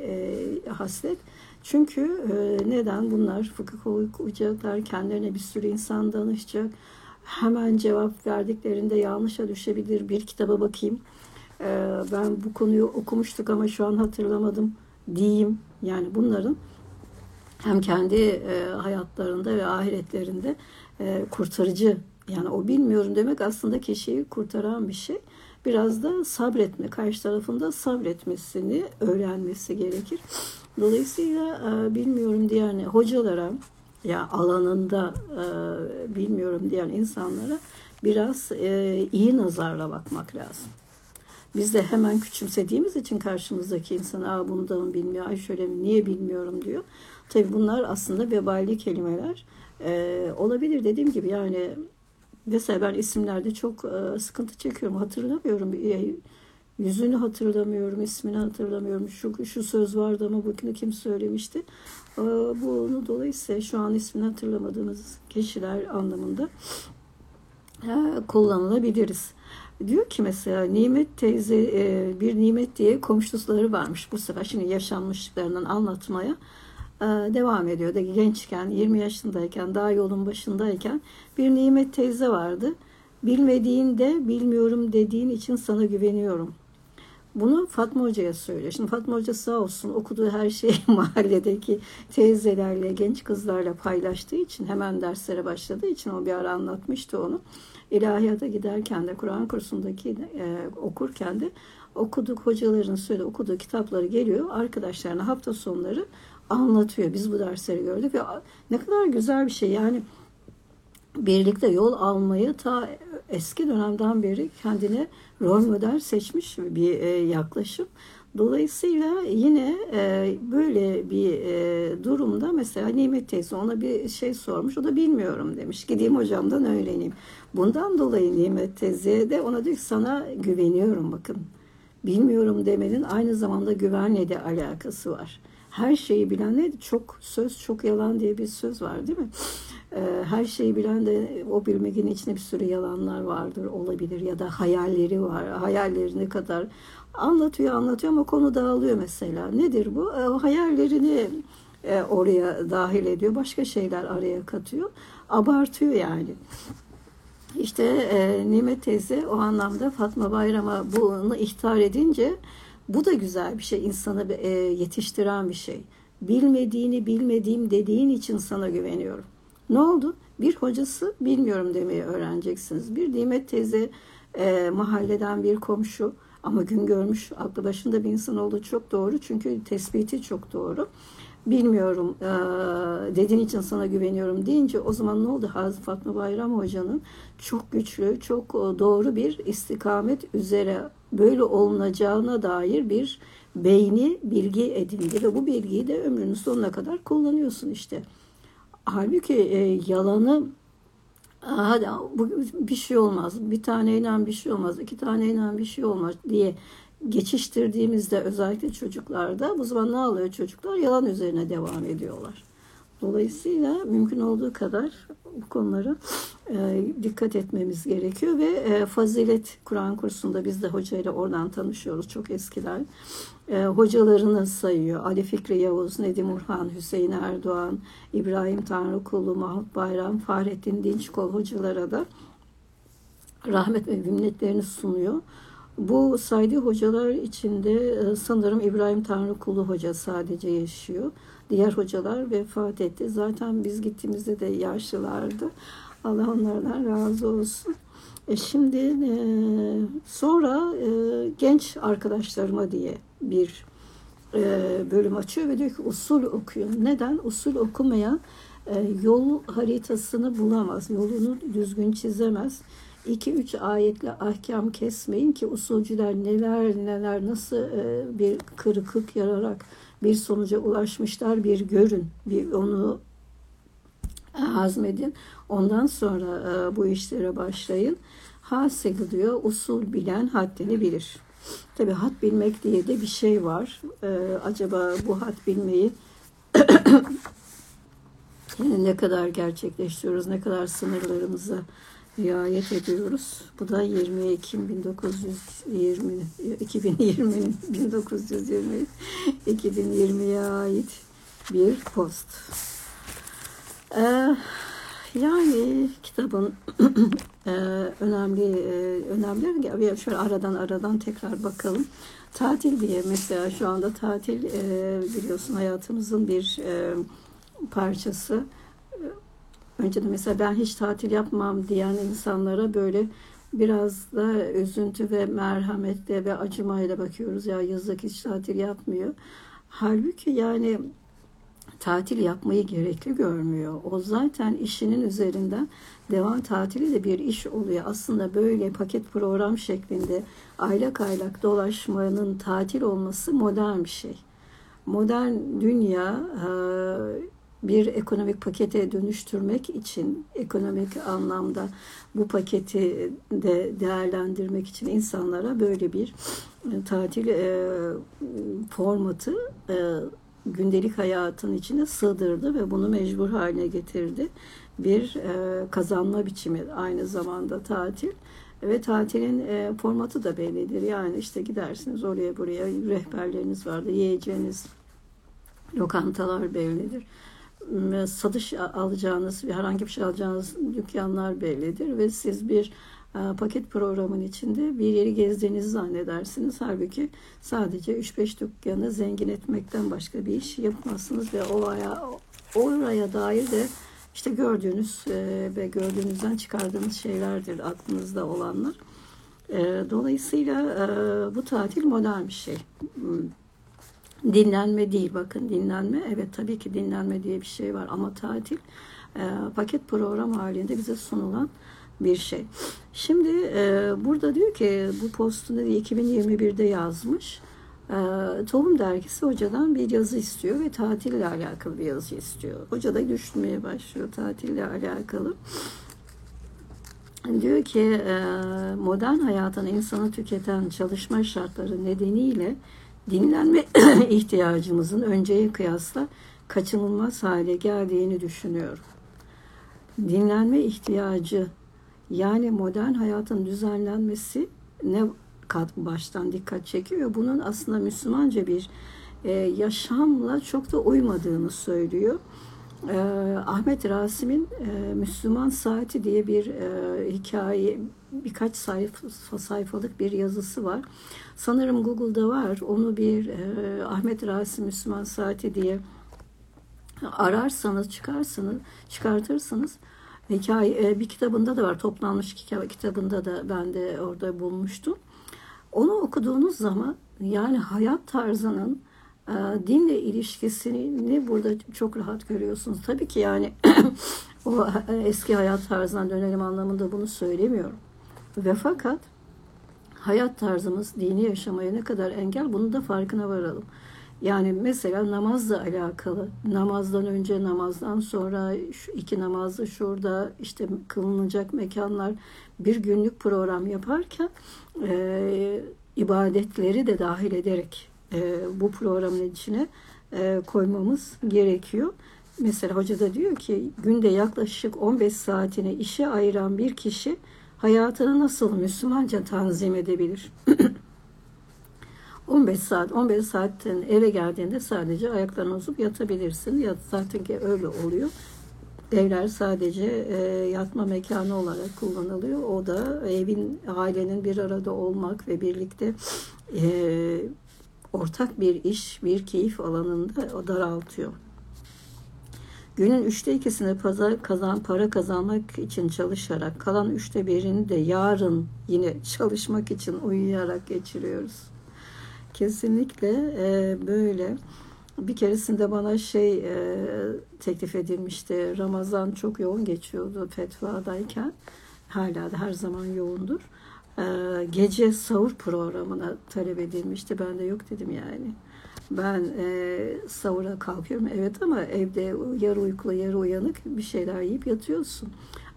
haslet. Çünkü neden bunlar fıkıh okuyacaklar, kendilerine bir sürü insan danışacak. Hemen cevap verdiklerinde yanlışa düşebilir. Bir kitaba bakayım ben bu konuyu okumuştuk ama şu an hatırlamadım diyeyim. Yani bunların hem kendi e, hayatlarında ve ahiretlerinde e, kurtarıcı yani o bilmiyorum demek aslında kişiyi kurtaran bir şey. Biraz da sabretme, karşı tarafında sabretmesini öğrenmesi gerekir. Dolayısıyla e, bilmiyorum diyen hocalara ya alanında bilmiyorum diyen insanlara biraz iyi nazarla bakmak lazım. Biz de hemen küçümsediğimiz için karşımızdaki insana Aa, bunu da mı bilmiyor, ay şöyle mi, niye bilmiyorum diyor. Tabii bunlar aslında vebali kelimeler. Ee, olabilir dediğim gibi yani mesela ben isimlerde çok e, sıkıntı çekiyorum. Hatırlamıyorum. Yüzünü hatırlamıyorum, ismini hatırlamıyorum. Şu, şu söz vardı ama bugünü kim söylemişti? Ee, bunu dolayısıyla şu an ismini hatırlamadığımız kişiler anlamında e, kullanılabiliriz. Diyor ki mesela Nimet teyze e, bir Nimet diye komşuları varmış bu sefer şimdi yaşanmışlıklarından anlatmaya e, devam ediyor. Da gençken 20 yaşındayken daha yolun başındayken bir Nimet teyze vardı. Bilmediğinde bilmiyorum dediğin için sana güveniyorum. Bunu Fatma Hoca'ya söylüyor. Şimdi Fatma Hoca sağ olsun okuduğu her şeyi mahalledeki teyzelerle, genç kızlarla paylaştığı için hemen derslere başladığı için o bir ara anlatmıştı onu. İlahiyata giderken de Kur'an kursundaki e, okurken de okuduk hocaların söyle okuduğu kitapları geliyor arkadaşlarına hafta sonları anlatıyor. Biz bu dersleri gördük ve ne kadar güzel bir şey yani birlikte yol almayı ta eski dönemden beri kendine rol model seçmiş bir e, yaklaşım. Dolayısıyla yine e, böyle bir e, durumda mesela Nimet teyze ona bir şey sormuş. O da bilmiyorum demiş. Gideyim hocamdan öğreneyim. Bundan dolayı Nimet teyzeye de ona diyor ki sana güveniyorum bakın. Bilmiyorum demenin aynı zamanda güvenle de alakası var. Her şeyi bilen ne? Çok söz çok yalan diye bir söz var değil mi? Ee, her şeyi bilen de o bilmegin içinde bir sürü yalanlar vardır olabilir ya da hayalleri var. Hayalleri ne kadar anlatıyor anlatıyor ama konu dağılıyor mesela. Nedir bu? E, hayallerini e, oraya dahil ediyor. Başka şeyler araya katıyor. Abartıyor yani. İşte e, Nimet teyze o anlamda Fatma Bayram'a bunu ihtar edince bu da güzel bir şey. insanı yetiştiren bir şey. Bilmediğini bilmediğim dediğin için sana güveniyorum. Ne oldu? Bir hocası bilmiyorum demeyi öğreneceksiniz. Bir Nimet teyze e, mahalleden bir komşu ama gün görmüş aklı başında bir insan olduğu çok doğru. Çünkü tespiti çok doğru. Bilmiyorum e, dediğin için sana güveniyorum deyince o zaman ne oldu? Hazreti Fatma Bayram Hoca'nın çok güçlü, çok doğru bir istikamet üzere böyle olunacağına dair bir beyni bilgi edindi ve bu bilgiyi de ömrünün sonuna kadar kullanıyorsun işte. Halbuki e, yalanı hadi bu bir şey olmaz, bir taneyle bir şey olmaz, iki taneyle bir şey olmaz diye geçiştirdiğimizde özellikle çocuklarda bu zaman ne alıyor çocuklar? Yalan üzerine devam ediyorlar. Dolayısıyla mümkün olduğu kadar bu konulara e, dikkat etmemiz gerekiyor ve e, fazilet Kur'an kursunda biz de hocayla oradan tanışıyoruz çok eskiden. E, hocalarını sayıyor. Ali Fikri Yavuz, Nedim Urhan, Hüseyin Erdoğan, İbrahim Tanrıkulu, Mahmut Bayram, Fahrettin Dinçkol hocalara da rahmet ve minnetlerini sunuyor. Bu saydığı hocalar içinde e, sanırım İbrahim Tanrıkulu Hoca sadece yaşıyor. Diğer hocalar vefat etti. Zaten biz gittiğimizde de yaşlılardı. Allah onlardan razı olsun. E şimdi e, sonra e, genç arkadaşlarıma diye bir e, bölüm açıyor ve diyor ki usul okuyun. Neden? Usul okumayan e, yol haritasını bulamaz. Yolunu düzgün çizemez. 2-3 ayetle ahkam kesmeyin ki usulcüler neler neler nasıl e, bir kırıklık yararak bir sonuca ulaşmışlar bir görün. Bir onu hazmedin. Ondan sonra e, bu işlere başlayın. Hasıl diyor usul bilen haddini bilir. Tabi had bilmek diye de bir şey var. E, acaba bu had bilmeyi ne kadar gerçekleştiriyoruz, ne kadar sınırlarımıza riayet ediyoruz. Bu da 20 Ekim 1920 2020 1920 2020'ye ait bir post. Ee, yani kitabın e, önemli e, önemli şöyle aradan aradan tekrar bakalım. Tatil diye mesela şu anda tatil e, biliyorsun hayatımızın bir e, parçası. Önce de mesela ben hiç tatil yapmam diyen insanlara böyle biraz da üzüntü ve merhametle ve acımayla bakıyoruz. Ya yazık hiç tatil yapmıyor. Halbuki yani tatil yapmayı gerekli görmüyor. O zaten işinin üzerinden devam tatili de bir iş oluyor. Aslında böyle paket program şeklinde aylak aylak dolaşmanın tatil olması modern bir şey. Modern dünya bir ekonomik pakete dönüştürmek için, ekonomik anlamda bu paketi de değerlendirmek için insanlara böyle bir e, tatil e, formatı e, gündelik hayatın içine sığdırdı ve bunu mecbur haline getirdi. Bir e, kazanma biçimi aynı zamanda tatil. Ve tatilin e, formatı da bellidir. Yani işte gidersiniz oraya buraya rehberleriniz vardır, yiyeceğiniz lokantalar bellidir. Satış alacağınız, herhangi bir şey alacağınız dükkanlar bellidir ve siz bir paket programın içinde bir yeri gezdiğinizi zannedersiniz. Halbuki sadece 3-5 dükkanı zengin etmekten başka bir iş yapmazsınız ve oraya, oraya dair de işte gördüğünüz e, ve gördüğünüzden çıkardığınız şeylerdir aklınızda olanlar. E, dolayısıyla bu tatil modern bir şey. Hmm. Dinlenme değil bakın dinlenme evet tabii ki dinlenme diye bir şey var ama tatil paket program halinde bize sunulan bir şey. Şimdi e, burada diyor ki bu postunu 2021'de yazmış. E, Tohum dergisi hocadan bir yazı istiyor ve tatille alakalı bir yazı istiyor. Hoca da düşünmeye başlıyor tatille alakalı. Diyor ki e, modern hayatın insanı tüketen çalışma şartları nedeniyle dinlenme ihtiyacımızın önceye kıyasla kaçınılmaz hale geldiğini düşünüyorum. Dinlenme ihtiyacı yani modern hayatın düzenlenmesi ne baştan dikkat çekiyor. Bunun aslında Müslümanca bir e, yaşamla çok da uymadığını söylüyor. E, Ahmet Rasim'in e, Müslüman Saati diye bir e, hikaye, birkaç sayfa, sayfalık bir yazısı var. Sanırım Google'da var. Onu bir e, Ahmet Rasim Müslüman Saati diye ararsanız, çıkarsanız, çıkartırsanız hikaye e, bir kitabında da var. Toplanmış kitabında da ben de orada bulmuştum. Onu okuduğunuz zaman yani hayat tarzının e, dinle ilişkisini burada çok rahat görüyorsunuz. Tabii ki yani o e, eski hayat tarzından dönelim anlamında bunu söylemiyorum. Ve fakat hayat tarzımız dini yaşamaya ne kadar engel bunu da farkına varalım. Yani mesela namazla alakalı, namazdan önce, namazdan sonra, şu iki namazı şurada işte kılınacak mekanlar bir günlük program yaparken e, ibadetleri de dahil ederek e, bu programın içine e, koymamız gerekiyor. Mesela hoca da diyor ki günde yaklaşık 15 saatini işe ayıran bir kişi hayatını nasıl Müslümanca tanzim edebilir? 15 saat, 15 saatten eve geldiğinde sadece ayaklarını uzup yatabilirsin. Ya zaten ki öyle oluyor. Evler sadece e, yatma mekanı olarak kullanılıyor. O da evin, ailenin bir arada olmak ve birlikte e, ortak bir iş, bir keyif alanında daraltıyor. Günün üçte ikisini pazar kazan, para kazanmak için çalışarak, kalan üçte birini de yarın yine çalışmak için uyuyarak geçiriyoruz. Kesinlikle e, böyle. Bir keresinde bana şey e, teklif edilmişti. Ramazan çok yoğun geçiyordu fetvadayken. Hala da her zaman yoğundur. E, gece sahur programına talep edilmişti. Ben de yok dedim yani. Ben e, sahura kalkıyorum evet ama evde yarı uykulu yarı uyanık bir şeyler yiyip yatıyorsun.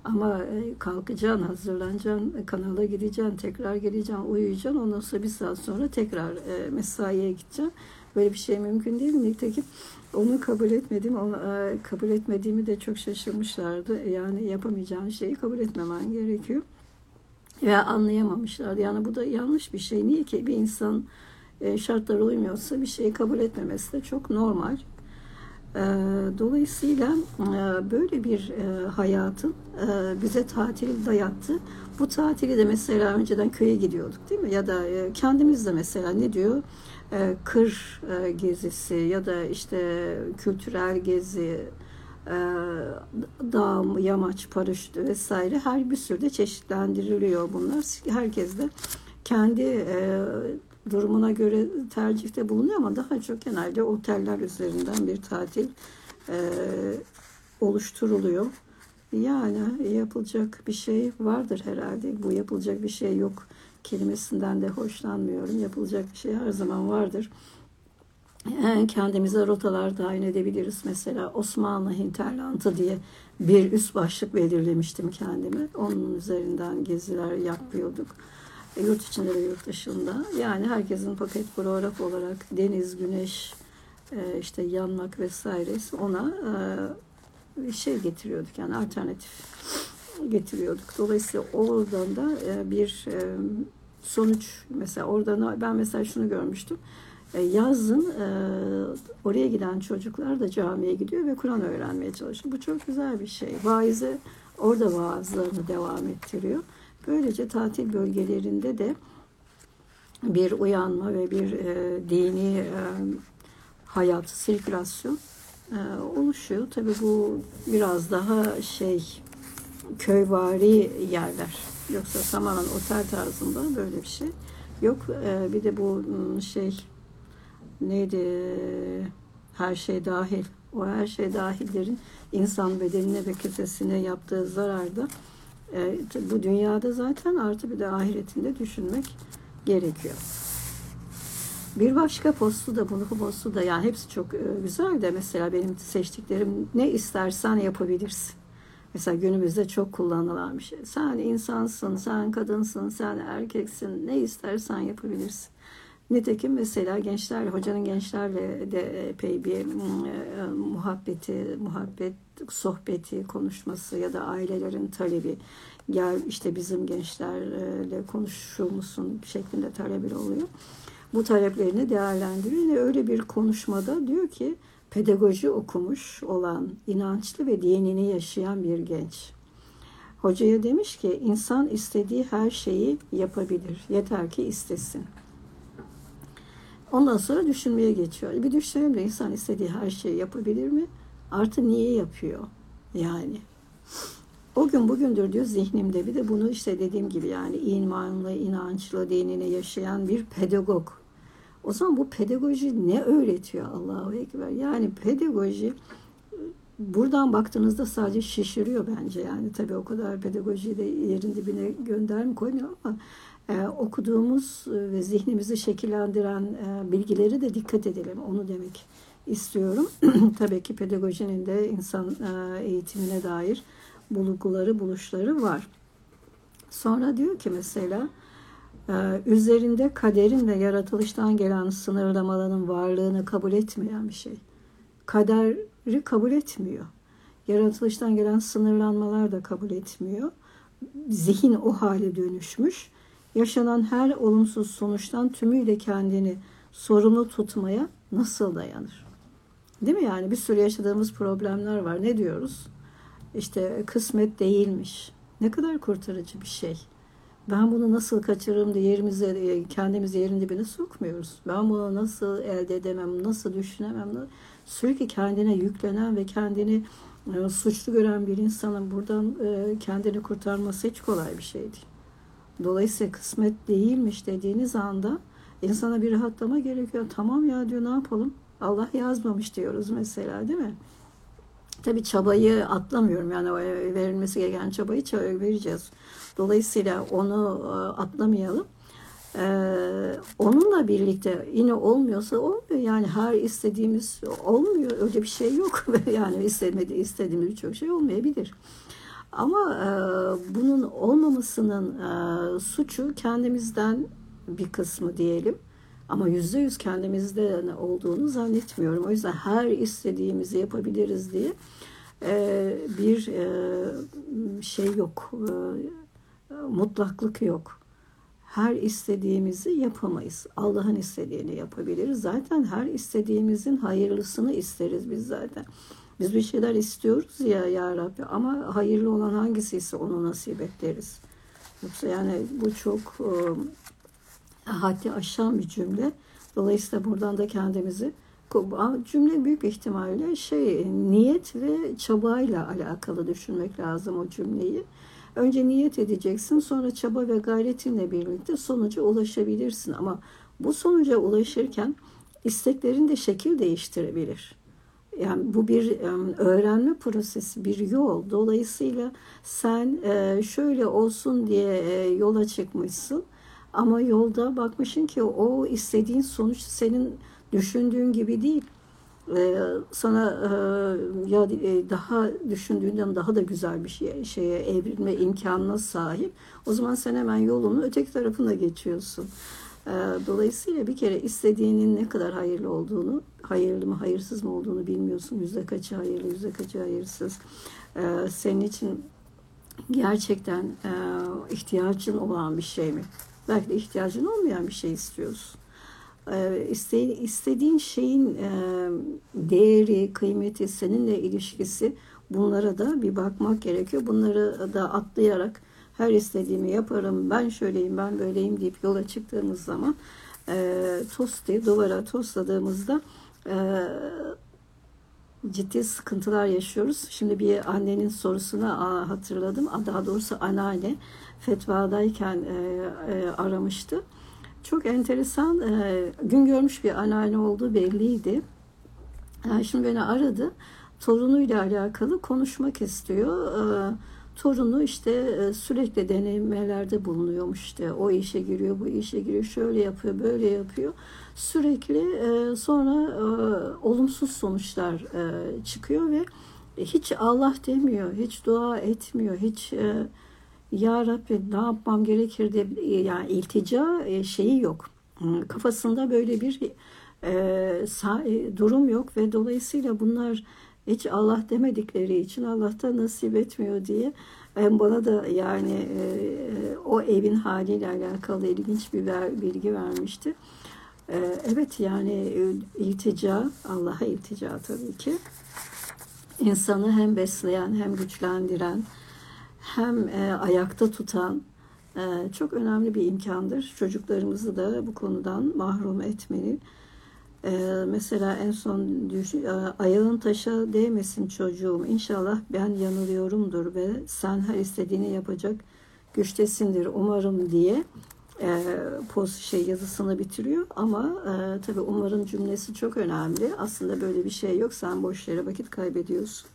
Ama e, kalkacaksın, hazırlanacaksın, kanala gideceksin, tekrar geleceksin, uyuyacaksın. Ondan sonra bir saat sonra tekrar e, mesaiye gideceksin. Böyle bir şey mümkün değil. Nitekim onu kabul etmedim. Onu, e, kabul etmediğimi de çok şaşırmışlardı. Yani yapamayacağın şeyi kabul etmemen gerekiyor. Veya anlayamamışlardı. Yani bu da yanlış bir şey. Niye ki bir insan şartlara uymuyorsa bir şeyi kabul etmemesi de çok normal. Ee, dolayısıyla e, böyle bir e, hayatın e, bize tatil dayattı. Bu tatili de mesela önceden köye gidiyorduk değil mi? Ya da kendimiz de mesela ne diyor? Kır gezisi ya da işte kültürel gezi, dağ, yamaç, paraşüt vesaire her bir sürü de çeşitlendiriliyor bunlar. Herkes de kendi durumuna göre tercihte bulunuyor ama daha çok genelde oteller üzerinden bir tatil e, oluşturuluyor. Yani yapılacak bir şey vardır herhalde. Bu yapılacak bir şey yok kelimesinden de hoşlanmıyorum. Yapılacak bir şey her zaman vardır. e, kendimize rotalar tayin edebiliriz. Mesela Osmanlı Hinterland'ı diye bir üst başlık belirlemiştim kendime. Onun üzerinden geziler yapıyorduk. E, yurt içinde ve yurt dışında. Yani herkesin paket program olarak deniz, güneş, e, işte yanmak vesaire ona e, şey getiriyorduk yani alternatif getiriyorduk. Dolayısıyla oradan da bir sonuç mesela oradan ben mesela şunu görmüştüm. Yazın oraya giden çocuklar da camiye gidiyor ve Kur'an öğrenmeye çalışıyor. Bu çok güzel bir şey. Vaize orada vaazlarını devam ettiriyor. Böylece tatil bölgelerinde de bir uyanma ve bir e, dini e, hayat, sirkülasyon e, oluşuyor. Tabii bu biraz daha şey köyvari yerler. Yoksa tamamen otel tarzında böyle bir şey yok. E, bir de bu şey neydi her şey dahil. O her şey dahillerin insan bedenine ve kesesine yaptığı zararda e, bu dünyada zaten artı bir de ahiretinde düşünmek gerekiyor. Bir başka postu da bunu postu da yani hepsi çok e, güzel de mesela benim seçtiklerim ne istersen yapabilirsin. Mesela günümüzde çok kullanılan bir şey. Sen insansın, sen kadınsın, sen erkeksin. Ne istersen yapabilirsin. Nitekim mesela gençler, hocanın gençlerle de epey bir e, muhabbeti, muhabbet, sohbeti, konuşması ya da ailelerin talebi gel işte bizim gençlerle konuşur musun şeklinde talebi oluyor. Bu taleplerini değerlendiriyor ve öyle bir konuşmada diyor ki pedagoji okumuş olan, inançlı ve dinini yaşayan bir genç. Hocaya demiş ki insan istediği her şeyi yapabilir. Yeter ki istesin. Ondan sonra düşünmeye geçiyor. Bir düşünelim de insan istediği her şeyi yapabilir mi? Artı niye yapıyor? Yani o gün bugündür diyor zihnimde bir de bunu işte dediğim gibi yani imanlı, inançlı, dinini yaşayan bir pedagog. O zaman bu pedagoji ne öğretiyor Allahu Ekber? Yani pedagoji buradan baktığınızda sadece şişiriyor bence yani tabii o kadar pedagojiyi de yerin dibine gönderme koymuyor ama e, okuduğumuz ve zihnimizi şekillendiren e, bilgileri de dikkat edelim onu demek istiyorum. tabii ki pedagojinin de insan e, eğitimine dair bulguları, buluşları var. Sonra diyor ki mesela e, üzerinde kaderin ve yaratılıştan gelen sınırlamaların varlığını kabul etmeyen bir şey. Kaderi kabul etmiyor. Yaratılıştan gelen sınırlanmalar da kabul etmiyor. Zihin o hale dönüşmüş. Yaşanan her olumsuz sonuçtan tümüyle kendini sorumlu tutmaya nasıl dayanır? Değil mi yani bir sürü yaşadığımız problemler var. Ne diyoruz? işte kısmet değilmiş. Ne kadar kurtarıcı bir şey. Ben bunu nasıl kaçırırım diye yerimize, e, kendimizi yerin dibine sokmuyoruz. Ben bunu nasıl elde edemem, nasıl düşünemem. Sürekli kendine yüklenen ve kendini e, suçlu gören bir insanın buradan e, kendini kurtarması hiç kolay bir şey değil. Dolayısıyla kısmet değilmiş dediğiniz anda insana bir rahatlama gerekiyor. Tamam ya diyor ne yapalım? Allah yazmamış diyoruz mesela değil mi? Tabii çabayı atlamıyorum yani verilmesi gereken çabayı vereceğiz. Dolayısıyla onu e, atlamayalım. Ee, onunla birlikte yine olmuyorsa olmuyor. Yani her istediğimiz olmuyor. Öyle bir şey yok. yani istemedi, istediğimiz birçok şey olmayabilir. Ama e, bunun olmamasının e, suçu kendimizden bir kısmı diyelim. Ama yüzde yüz kendimizde olduğunu zannetmiyorum. O yüzden her istediğimizi yapabiliriz diye e, bir e, şey yok. E, mutlaklık yok. Her istediğimizi yapamayız. Allah'ın istediğini yapabiliriz. Zaten her istediğimizin hayırlısını isteriz biz zaten. Biz bir şeyler istiyoruz ya ya Rabbi ama hayırlı olan hangisi ise onu nasip ederiz. Yoksa yani bu çok haddi aşan bir cümle. Dolayısıyla buradan da kendimizi cümle büyük ihtimalle şey niyet ve çabayla alakalı düşünmek lazım o cümleyi. Önce niyet edeceksin sonra çaba ve gayretinle birlikte sonuca ulaşabilirsin ama bu sonuca ulaşırken isteklerin de şekil değiştirebilir. Yani bu bir öğrenme prosesi, bir yol. Dolayısıyla sen şöyle olsun diye yola çıkmışsın ama yolda bakmışsın ki o istediğin sonuç senin düşündüğün gibi değil. Ee, sana e, ya e, daha düşündüğünden daha da güzel bir şey, şeye evrilme imkanına sahip. O zaman sen hemen yolunu öteki tarafına geçiyorsun. Ee, dolayısıyla bir kere istediğinin ne kadar hayırlı olduğunu, hayırlı mı hayırsız mı olduğunu bilmiyorsun. Yüzde kaçı hayırlı, yüzde kaçı hayırsız. Ee, senin için gerçekten e, ihtiyacın olan bir şey mi? Belki de ihtiyacın olmayan bir şey istiyorsun. Ee, istediğin şeyin e, değeri, kıymeti, seninle ilişkisi bunlara da bir bakmak gerekiyor. Bunları da atlayarak her istediğimi yaparım, ben şöyleyim, ben böyleyim deyip yola çıktığımız zaman e, tosti, duvara tosladığımızda e, ciddi sıkıntılar yaşıyoruz. Şimdi bir annenin sorusuna hatırladım. Daha doğrusu anneanne fetvadayken e, e, aramıştı. Çok enteresan, e, gün görmüş bir anneanne olduğu belliydi. Yani şimdi beni aradı. Torunuyla alakalı konuşmak istiyor. E, torunu işte e, sürekli denemelerde bulunuyormuş işte. O işe giriyor, bu işe giriyor, şöyle yapıyor, böyle yapıyor. Sürekli e, sonra e, olumsuz sonuçlar çıkıyor ve hiç Allah demiyor, hiç dua etmiyor, hiç... Ya Rabbi ne yapmam gerekir de yani iltica şeyi yok. Kafasında böyle bir durum yok ve dolayısıyla bunlar hiç Allah demedikleri için Allah'ta nasip etmiyor diye ben bana da yani o evin haliyle alakalı ilginç bir bilgi vermişti. evet yani iltica, Allah'a iltica tabii ki. insanı hem besleyen hem güçlendiren, hem e, ayakta tutan e, çok önemli bir imkandır. Çocuklarımızı da bu konudan mahrum etmeli. E, mesela en son düş, e, ayağın taşa değmesin çocuğum. İnşallah ben yanılıyorumdur ve sen her istediğini yapacak güçtesindir umarım diye e, post şey yazısını bitiriyor ama e, tabii umarım cümlesi çok önemli. Aslında böyle bir şey yok. Sen boş yere vakit kaybediyorsun.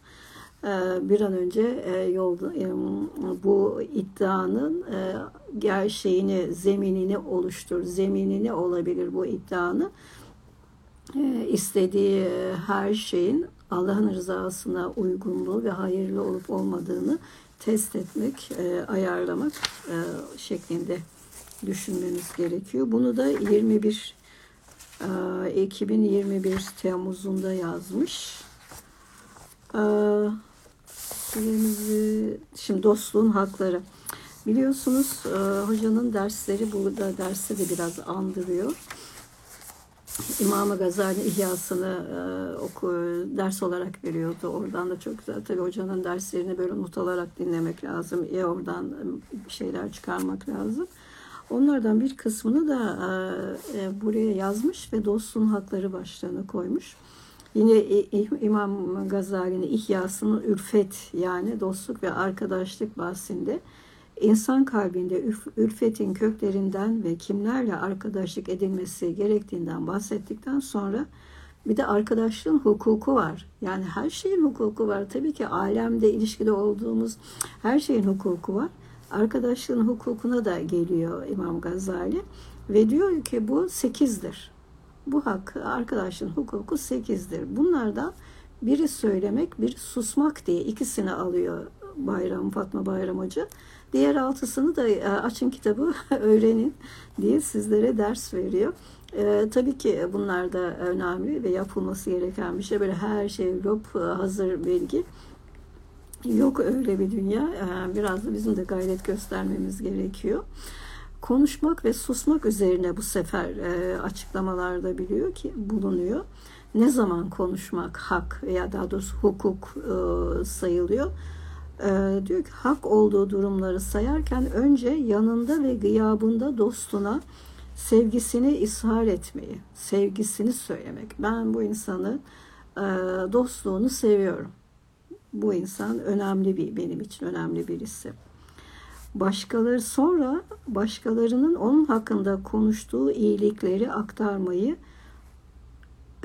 Ee, bir an önce e, yolda e, bu iddianın e, gerçeğini, zeminini oluştur. Zeminini olabilir bu iddianın. İstediği her şeyin Allah'ın rızasına uygunluğu ve hayırlı olup olmadığını test etmek, ayarlamak şeklinde düşünmemiz gerekiyor. Bunu da 21 2021 Temmuz'unda yazmış. Şimdi dostluğun hakları. Biliyorsunuz e, hocanın dersleri burada derste de biraz andırıyor. İmam-ı Gazali İhyasını e, oku, ders olarak veriyordu. Oradan da çok güzel. Tabii hocanın derslerini böyle not alarak dinlemek lazım. Ya oradan bir şeyler çıkarmak lazım. Onlardan bir kısmını da e, e buraya yazmış ve dostluğun hakları başlığını koymuş. Yine İmam Gazali'nin İhyası'nın ürfet yani dostluk ve arkadaşlık bahsinde insan kalbinde ürfetin köklerinden ve kimlerle arkadaşlık edilmesi gerektiğinden bahsettikten sonra bir de arkadaşlığın hukuku var. Yani her şeyin hukuku var. Tabii ki alemde ilişkide olduğumuz her şeyin hukuku var. Arkadaşlığın hukukuna da geliyor İmam Gazali ve diyor ki bu sekizdir. Bu hak arkadaşın hukuku sekizdir. Bunlardan biri söylemek, biri susmak diye ikisini alıyor Bayram Fatma Bayram Hoca. Diğer altısını da e, açın kitabı öğrenin diye sizlere ders veriyor. Ee, tabii ki bunlar da önemli ve yapılması gereken bir şey. Böyle her şey yok, hazır bilgi. Yok öyle bir dünya. Ee, biraz da bizim de gayret göstermemiz gerekiyor konuşmak ve susmak üzerine bu sefer e, açıklamalarda biliyor ki bulunuyor. Ne zaman konuşmak hak veya daha doğrusu hukuk e, sayılıyor? E, diyor ki hak olduğu durumları sayarken önce yanında ve gıyabında dostuna sevgisini ishar etmeyi, sevgisini söylemek. Ben bu insanı e, dostluğunu seviyorum. Bu insan önemli bir benim için önemli birisi başkaları sonra başkalarının onun hakkında konuştuğu iyilikleri aktarmayı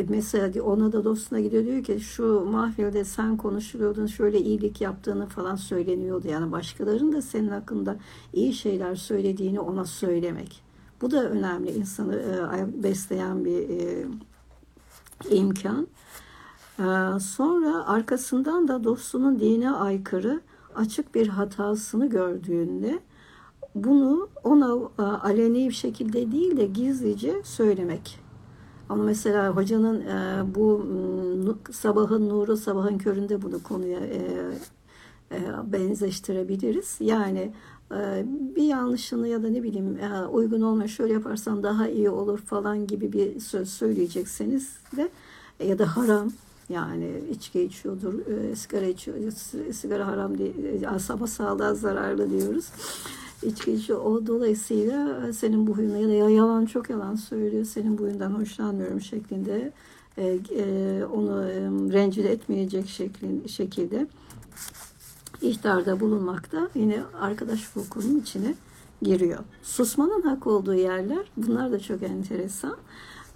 mesela ona da dostuna gidiyor diyor ki şu mahfilde sen konuşuluyordun şöyle iyilik yaptığını falan söyleniyordu yani başkalarının da senin hakkında iyi şeyler söylediğini ona söylemek bu da önemli insanı e, besleyen bir e, imkan. Ee, sonra arkasından da dostunun dine aykırı açık bir hatasını gördüğünde bunu ona e, aleni bir şekilde değil de gizlice söylemek. Ama mesela hocanın e, bu sabahın nuru, sabahın köründe bunu konuya e, benzeştirebiliriz. Yani bir yanlışını ya da ne bileyim uygun olma şöyle yaparsan daha iyi olur falan gibi bir söz söyleyecekseniz de ya da haram yani içki içiyordur, sigara içiyor, sigara haram değil, asaba sağlığa zararlı diyoruz. İçki içiyor. O dolayısıyla senin bu huyuna ya da yalan çok yalan söylüyor, senin bu huyundan hoşlanmıyorum şeklinde onu rencide etmeyecek şeklin, şekilde ihtarda bulunmak da yine arkadaş hukukunun içine giriyor. Susmanın hak olduğu yerler bunlar da çok enteresan.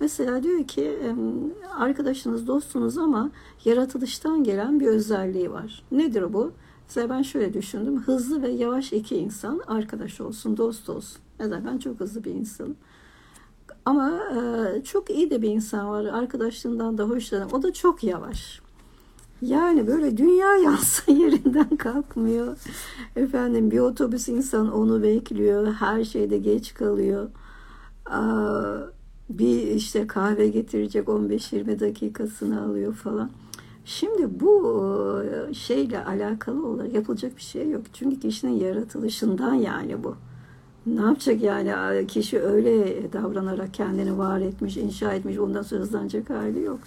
Mesela diyor ki arkadaşınız dostunuz ama yaratılıştan gelen bir özelliği var. Nedir bu? Mesela ben şöyle düşündüm. Hızlı ve yavaş iki insan arkadaş olsun, dost olsun. Mesela ben çok hızlı bir insanım. Ama çok iyi de bir insan var. Arkadaşlığından da hoşlanırım. O da çok yavaş. Yani böyle dünya yansa yerinden kalkmıyor. Efendim bir otobüs insan onu bekliyor. Her şeyde geç kalıyor. Bir işte kahve getirecek 15-20 dakikasını alıyor falan. Şimdi bu şeyle alakalı olarak yapılacak bir şey yok. Çünkü kişinin yaratılışından yani bu. Ne yapacak yani kişi öyle davranarak kendini var etmiş, inşa etmiş ondan sonra hızlanacak hali yok.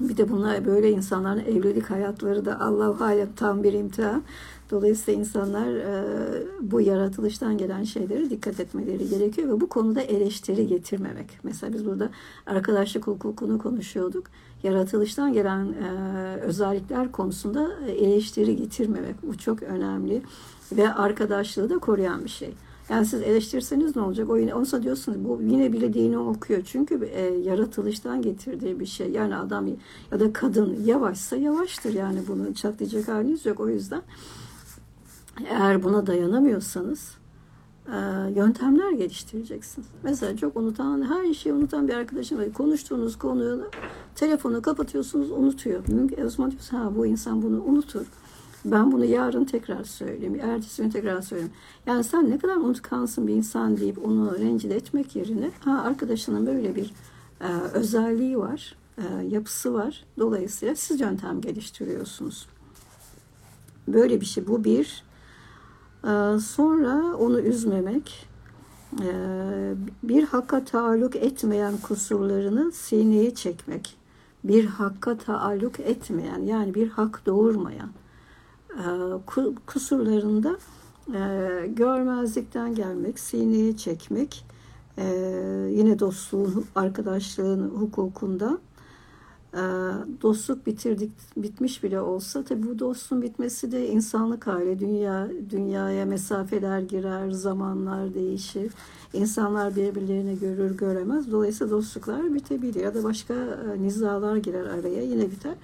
Bir de bunlar böyle insanların evlilik hayatları da Allah alem tam bir imtihan. Dolayısıyla insanlar e, bu yaratılıştan gelen şeylere dikkat etmeleri gerekiyor ve bu konuda eleştiri getirmemek. Mesela biz burada arkadaşlık hukukunu konuşuyorduk. Yaratılıştan gelen e, özellikler konusunda eleştiri getirmemek. Bu çok önemli ve arkadaşlığı da koruyan bir şey. Yani siz eleştirseniz ne olacak? O yine olsa diyorsunuz bu yine bile dini okuyor. Çünkü e, yaratılıştan getirdiği bir şey. Yani adam ya da kadın yavaşsa yavaştır. Yani bunu çatlayacak haliniz yok. O yüzden eğer buna dayanamıyorsanız e, yöntemler geliştireceksiniz. Mesela çok unutan, her şeyi unutan bir arkadaşım var. Konuştuğunuz konuyu telefonu kapatıyorsunuz, unutuyor. Mümkün, o zaman diyorsun, ha bu insan bunu unutur. Ben bunu yarın tekrar söyleyeyim, ertesi gün tekrar söyleyeyim. Yani sen ne kadar unutkansın bir insan deyip onu rencide etmek yerine ha arkadaşının böyle bir e, özelliği var, e, yapısı var. Dolayısıyla siz yöntem geliştiriyorsunuz. Böyle bir şey. Bu bir. E, sonra onu üzmemek. E, bir hakka taalluk etmeyen kusurlarını sineye çekmek. Bir hakka taalluk etmeyen yani bir hak doğurmayan e, kusurlarında e, görmezlikten gelmek, sineye çekmek, yine dostluğun, arkadaşlığın hukukunda dostluk bitirdik bitmiş bile olsa tabi bu dostluğun bitmesi de insanlık hali. Dünya dünyaya mesafeler girer zamanlar değişir. İnsanlar birbirlerini görür göremez. Dolayısıyla dostluklar bitebilir ya da başka nizalar girer araya yine biter.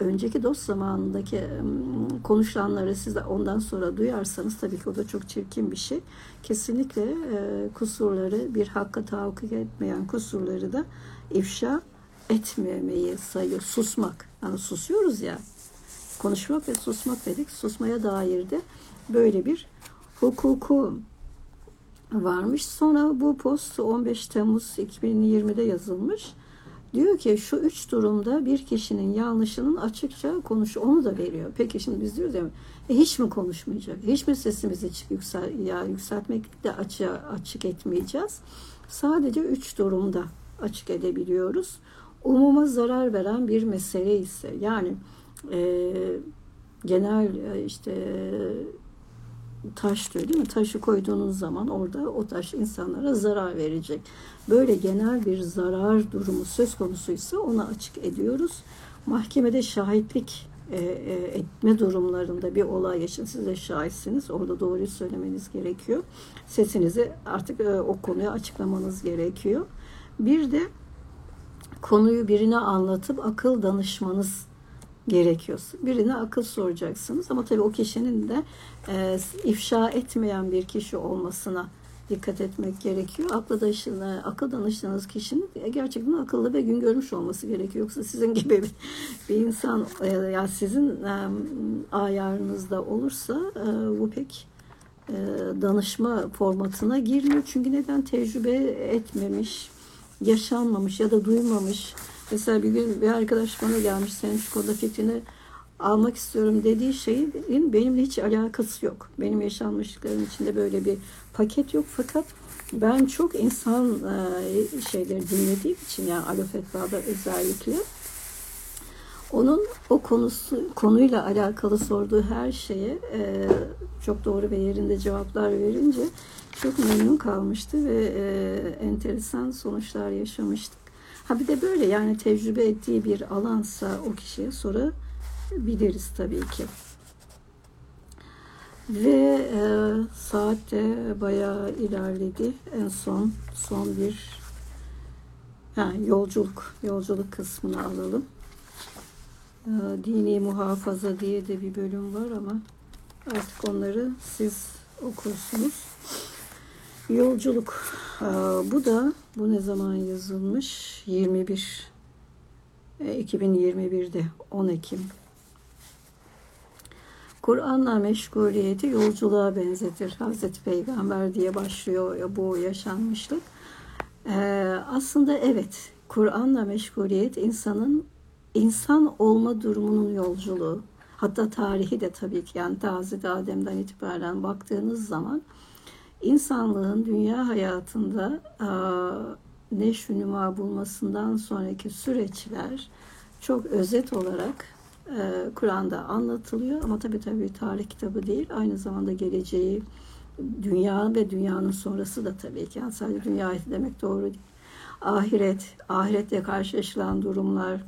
Önceki dost zamanındaki konuşulanları siz de ondan sonra duyarsanız tabii ki o da çok çirkin bir şey. Kesinlikle e, kusurları bir hakka tahakkuk etmeyen kusurları da ifşa etmemeyi sayıyor. Susmak. Yani susuyoruz ya. Konuşmak ve susmak dedik. Susmaya dair de böyle bir hukuku varmış. Sonra bu post 15 Temmuz 2020'de yazılmış. Diyor ki şu üç durumda bir kişinin yanlışının açıkça konuş onu da veriyor. Peki şimdi biz diyoruz ya e, hiç mi konuşmayacak? Hiç mi sesimizi yüksel, ya yükseltmek de açık, açık etmeyeceğiz? Sadece üç durumda açık edebiliyoruz. Umuma zarar veren bir mesele ise yani e, genel e, işte taş diyor değil mi? Taşı koyduğunuz zaman orada o taş insanlara zarar verecek. Böyle genel bir zarar durumu söz konusuysa ona açık ediyoruz. Mahkemede şahitlik e, e, etme durumlarında bir olay yaşın siz de şahitsiniz. Orada doğruyu söylemeniz gerekiyor. Sesinizi artık o konuya açıklamanız gerekiyor. Bir de konuyu birine anlatıp akıl danışmanız gerekiyor. Birine akıl soracaksınız ama tabii o kişinin de e, ifşa etmeyen bir kişi olmasına dikkat etmek gerekiyor. Akla danıştığınız, akıl danıştığınız kişinin gerçekten akıllı ve gün görmüş olması gerekiyor. Yoksa sizin gibi bir, bir insan e, yani sizin e, ayarınızda olursa e, bu pek e, danışma formatına girmiyor. Çünkü neden tecrübe etmemiş, yaşanmamış ya da duymamış. Mesela bir gün bir arkadaş bana gelmiş senin şu konuda fikrini almak istiyorum dediği şeyin benimle hiç alakası yok. Benim yaşanmışlıklarım içinde böyle bir paket yok fakat ben çok insan e, şeyleri dinlediğim için yani Alo Fetva'da özellikle onun o konusu konuyla alakalı sorduğu her şeye e, çok doğru ve yerinde cevaplar verince çok memnun kalmıştı ve e, enteresan sonuçlar yaşamıştık. Ha bir de böyle yani tecrübe ettiği bir alansa o kişiye sorabiliriz tabii ki. Ve e, saat de bayağı ilerledi. En son son bir ha, yolculuk yolculuk kısmını alalım. E, dini muhafaza diye de bir bölüm var ama artık onları siz okursunuz. Yolculuk. E, bu da bu ne zaman yazılmış? 21 e, 2021'de 10 Ekim Kur'an'la meşguliyeti yolculuğa benzetir. Hazreti Peygamber diye başlıyor bu yaşanmışlık. Ee, aslında evet, Kur'an'la meşguliyet insanın insan olma durumunun yolculuğu. Hatta tarihi de tabii ki yani Hazreti Adem'den itibaren baktığınız zaman insanlığın dünya hayatında e, neşv nüma bulmasından sonraki süreçler çok özet olarak e, Kur'an'da anlatılıyor ama tabii tabii tarih kitabı değil aynı zamanda geleceği dünya ve dünyanın sonrası da tabii ki yani sadece dünya demek doğru değil. Ahiret, ahirette karşılaşılan durumlar,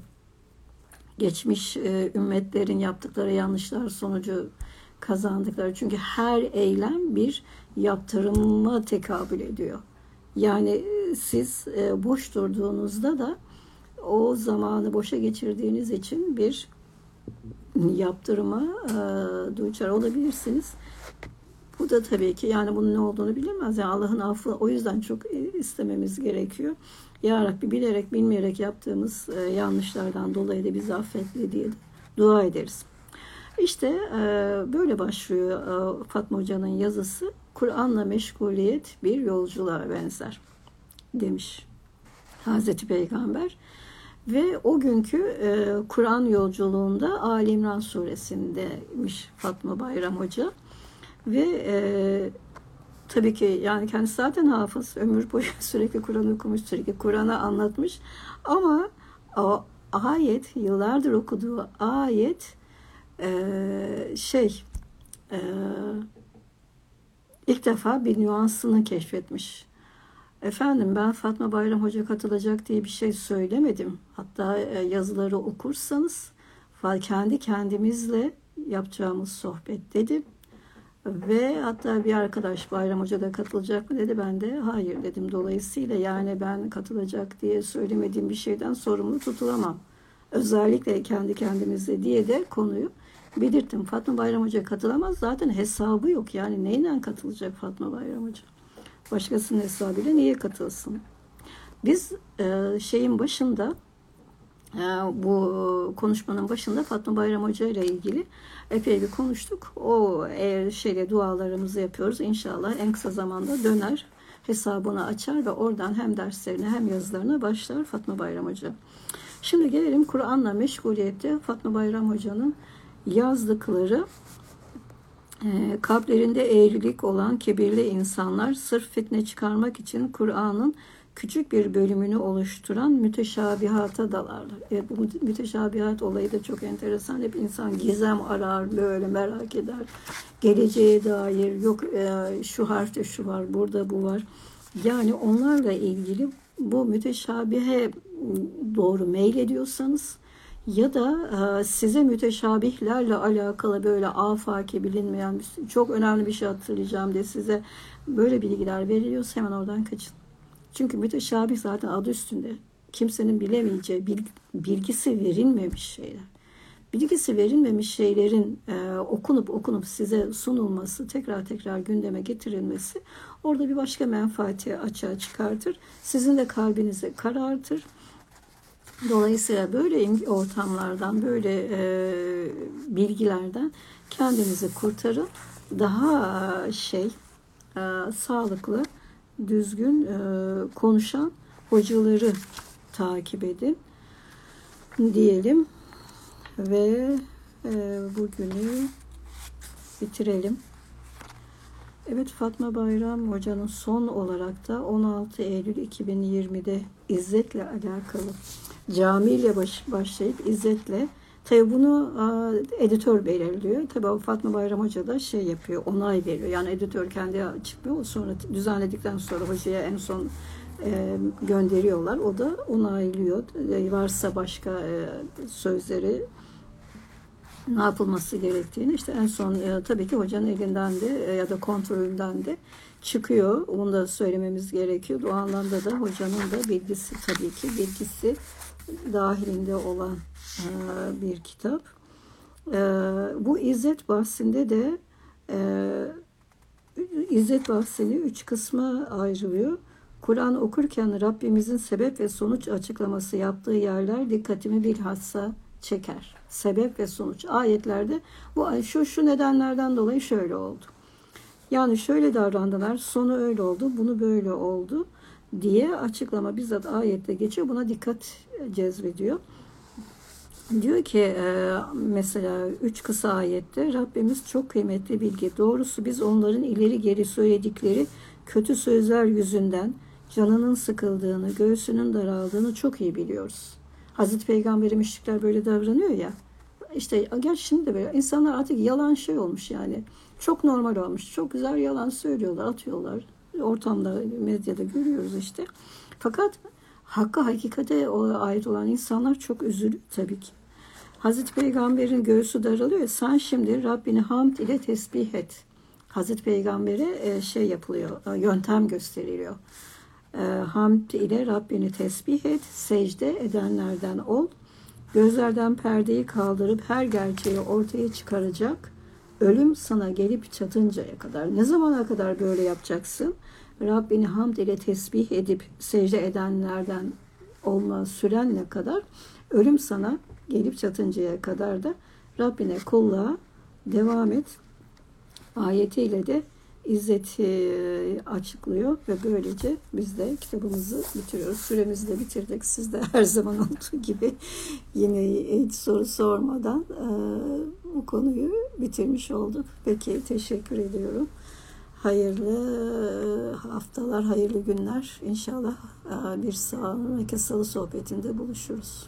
geçmiş e, ümmetlerin yaptıkları yanlışlar sonucu kazandıkları. Çünkü her eylem bir yaptırıma tekabül ediyor. Yani e, siz e, boş durduğunuzda da o zamanı boşa geçirdiğiniz için bir yaptırıma e, duçar olabilirsiniz. Bu da tabii ki yani bunun ne olduğunu bilemez. Yani Allah'ın affı o yüzden çok istememiz gerekiyor. Ya Rabbi bilerek bilmeyerek yaptığımız yanlışlardan dolayı da bizi affetle diye dua ederiz. İşte e, böyle başlıyor e, Fatma Hoca'nın yazısı. Kur'an'la meşguliyet bir yolculuğa benzer demiş Hazreti Peygamber. Ve o günkü e, Kur'an yolculuğunda Ali İmran suresindeymiş Fatma Bayram Hoca. Ve e, tabii ki yani kendisi zaten hafız. Ömür boyu sürekli Kur'an okumuş, sürekli Kur'an'ı anlatmış. Ama o ayet, yıllardır okuduğu ayet e, şey e, ilk defa bir nüansını keşfetmiş. Efendim ben Fatma Bayram Hoca katılacak diye bir şey söylemedim. Hatta e, yazıları okursanız kendi kendimizle yapacağımız sohbet dedim. Ve hatta bir arkadaş Bayram Hoca da katılacak mı dedi. Ben de hayır dedim. Dolayısıyla yani ben katılacak diye söylemediğim bir şeyden sorumlu tutulamam. Özellikle kendi kendimizle diye de konuyu belirttim. Fatma Bayram Hoca katılamaz. Zaten hesabı yok. Yani neyle katılacak Fatma Bayram Hoca? Başkasının hesabıyla niye katılsın? Biz e, şeyin başında e, bu konuşmanın başında Fatma Bayram Hoca ile ilgili epey bir konuştuk. O eğer şeyle dualarımızı yapıyoruz. İnşallah en kısa zamanda döner hesabını açar ve oradan hem derslerine hem yazılarına başlar Fatma Bayram Hoca. Şimdi gelelim Kur'an'la meşguliyette Fatma Bayram Hoca'nın yazdıkları e, kalplerinde eğrilik olan kibirli insanlar sırf fitne çıkarmak için Kur'an'ın küçük bir bölümünü oluşturan müteşabihata dalarlar. E, bu müteşabihat olayı da çok enteresan. Hep insan gizem arar, böyle merak eder. Geleceğe dair yok e, şu harfte şu var, burada bu var. Yani onlarla ilgili bu müteşabihe doğru meylediyorsanız ya da e, size müteşabihlerle alakalı böyle afaki bilinmeyen çok önemli bir şey hatırlayacağım diye size böyle bilgiler veriliyorsa hemen oradan kaçın. Çünkü müteşabih zaten adı üstünde. Kimsenin bilemeyeceği, bilgisi verilmemiş şeyler. bilgisi verilmemiş şeylerin e, okunup okunup size sunulması, tekrar tekrar gündeme getirilmesi orada bir başka menfaati açığa çıkartır. Sizin de kalbinizi karartır. Dolayısıyla böyle ortamlardan, böyle e, bilgilerden kendinizi kurtarın. Daha şey, e, sağlıklı, düzgün e, konuşan hocaları takip edin diyelim ve e, bugünü bitirelim. Evet Fatma Bayram Hoca'nın son olarak da 16 Eylül 2020'de İzzet'le alakalı camiyle baş, başlayıp İzzet'le Tabi bunu a, editör belirliyor. Tabi Fatma Bayram Hoca da şey yapıyor, onay veriyor. Yani editör kendi çıkmıyor. Sonra düzenledikten sonra hocaya en son e, gönderiyorlar. O da onaylıyor. E, varsa başka e, sözleri ne yapılması gerektiğini işte en son e, tabii ki hocanın elinden de e, ya da kontrolünden de çıkıyor. Onu da söylememiz gerekiyor. O anlamda da hocanın da bilgisi tabii ki bilgisi dahilinde olan e, bir kitap. E, bu İzzet bahsinde de e, İzzet bahsini üç kısma ayrılıyor. Kur'an okurken Rabbimizin sebep ve sonuç açıklaması yaptığı yerler dikkatimi bilhassa çeker. Sebep ve sonuç. Ayetlerde bu şu şu nedenlerden dolayı şöyle oldu. Yani şöyle davrandılar, sonu öyle oldu, bunu böyle oldu diye açıklama bizzat ayette geçiyor. Buna dikkat cezbediyor. Diyor ki e, mesela üç kısa ayette Rabbimiz çok kıymetli bilgi. Doğrusu biz onların ileri geri söyledikleri kötü sözler yüzünden canının sıkıldığını, göğsünün daraldığını çok iyi biliyoruz. Hazreti Peygamber'e müşrikler böyle davranıyor ya. İşte gel şimdi de böyle insanlar artık yalan şey olmuş yani. Çok normal olmuş. Çok güzel yalan söylüyorlar, atıyorlar. Ortamda, medyada görüyoruz işte. Fakat hakka hakikate ait olan insanlar çok üzülüyor tabii ki. Hazreti Peygamber'in göğsü daralıyor. Sen şimdi Rabbini hamd ile tesbih et. Hazreti Peygamber'e e, şey yapılıyor, e, yöntem gösteriliyor e, hamd ile Rabbini tesbih et, secde edenlerden ol. Gözlerden perdeyi kaldırıp her gerçeği ortaya çıkaracak. Ölüm sana gelip çatıncaya kadar. Ne zamana kadar böyle yapacaksın? Rabbini hamd ile tesbih edip secde edenlerden olma sürenle kadar ölüm sana gelip çatıncaya kadar da Rabbine kulluğa devam et. Ayetiyle de İzzet'i açıklıyor ve böylece biz de kitabımızı bitiriyoruz. Süremizi de bitirdik. Siz de her zaman olduğu gibi yine hiç soru sormadan bu konuyu bitirmiş olduk. Peki teşekkür ediyorum. Hayırlı haftalar, hayırlı günler. İnşallah bir sonraki salı sohbetinde buluşuruz.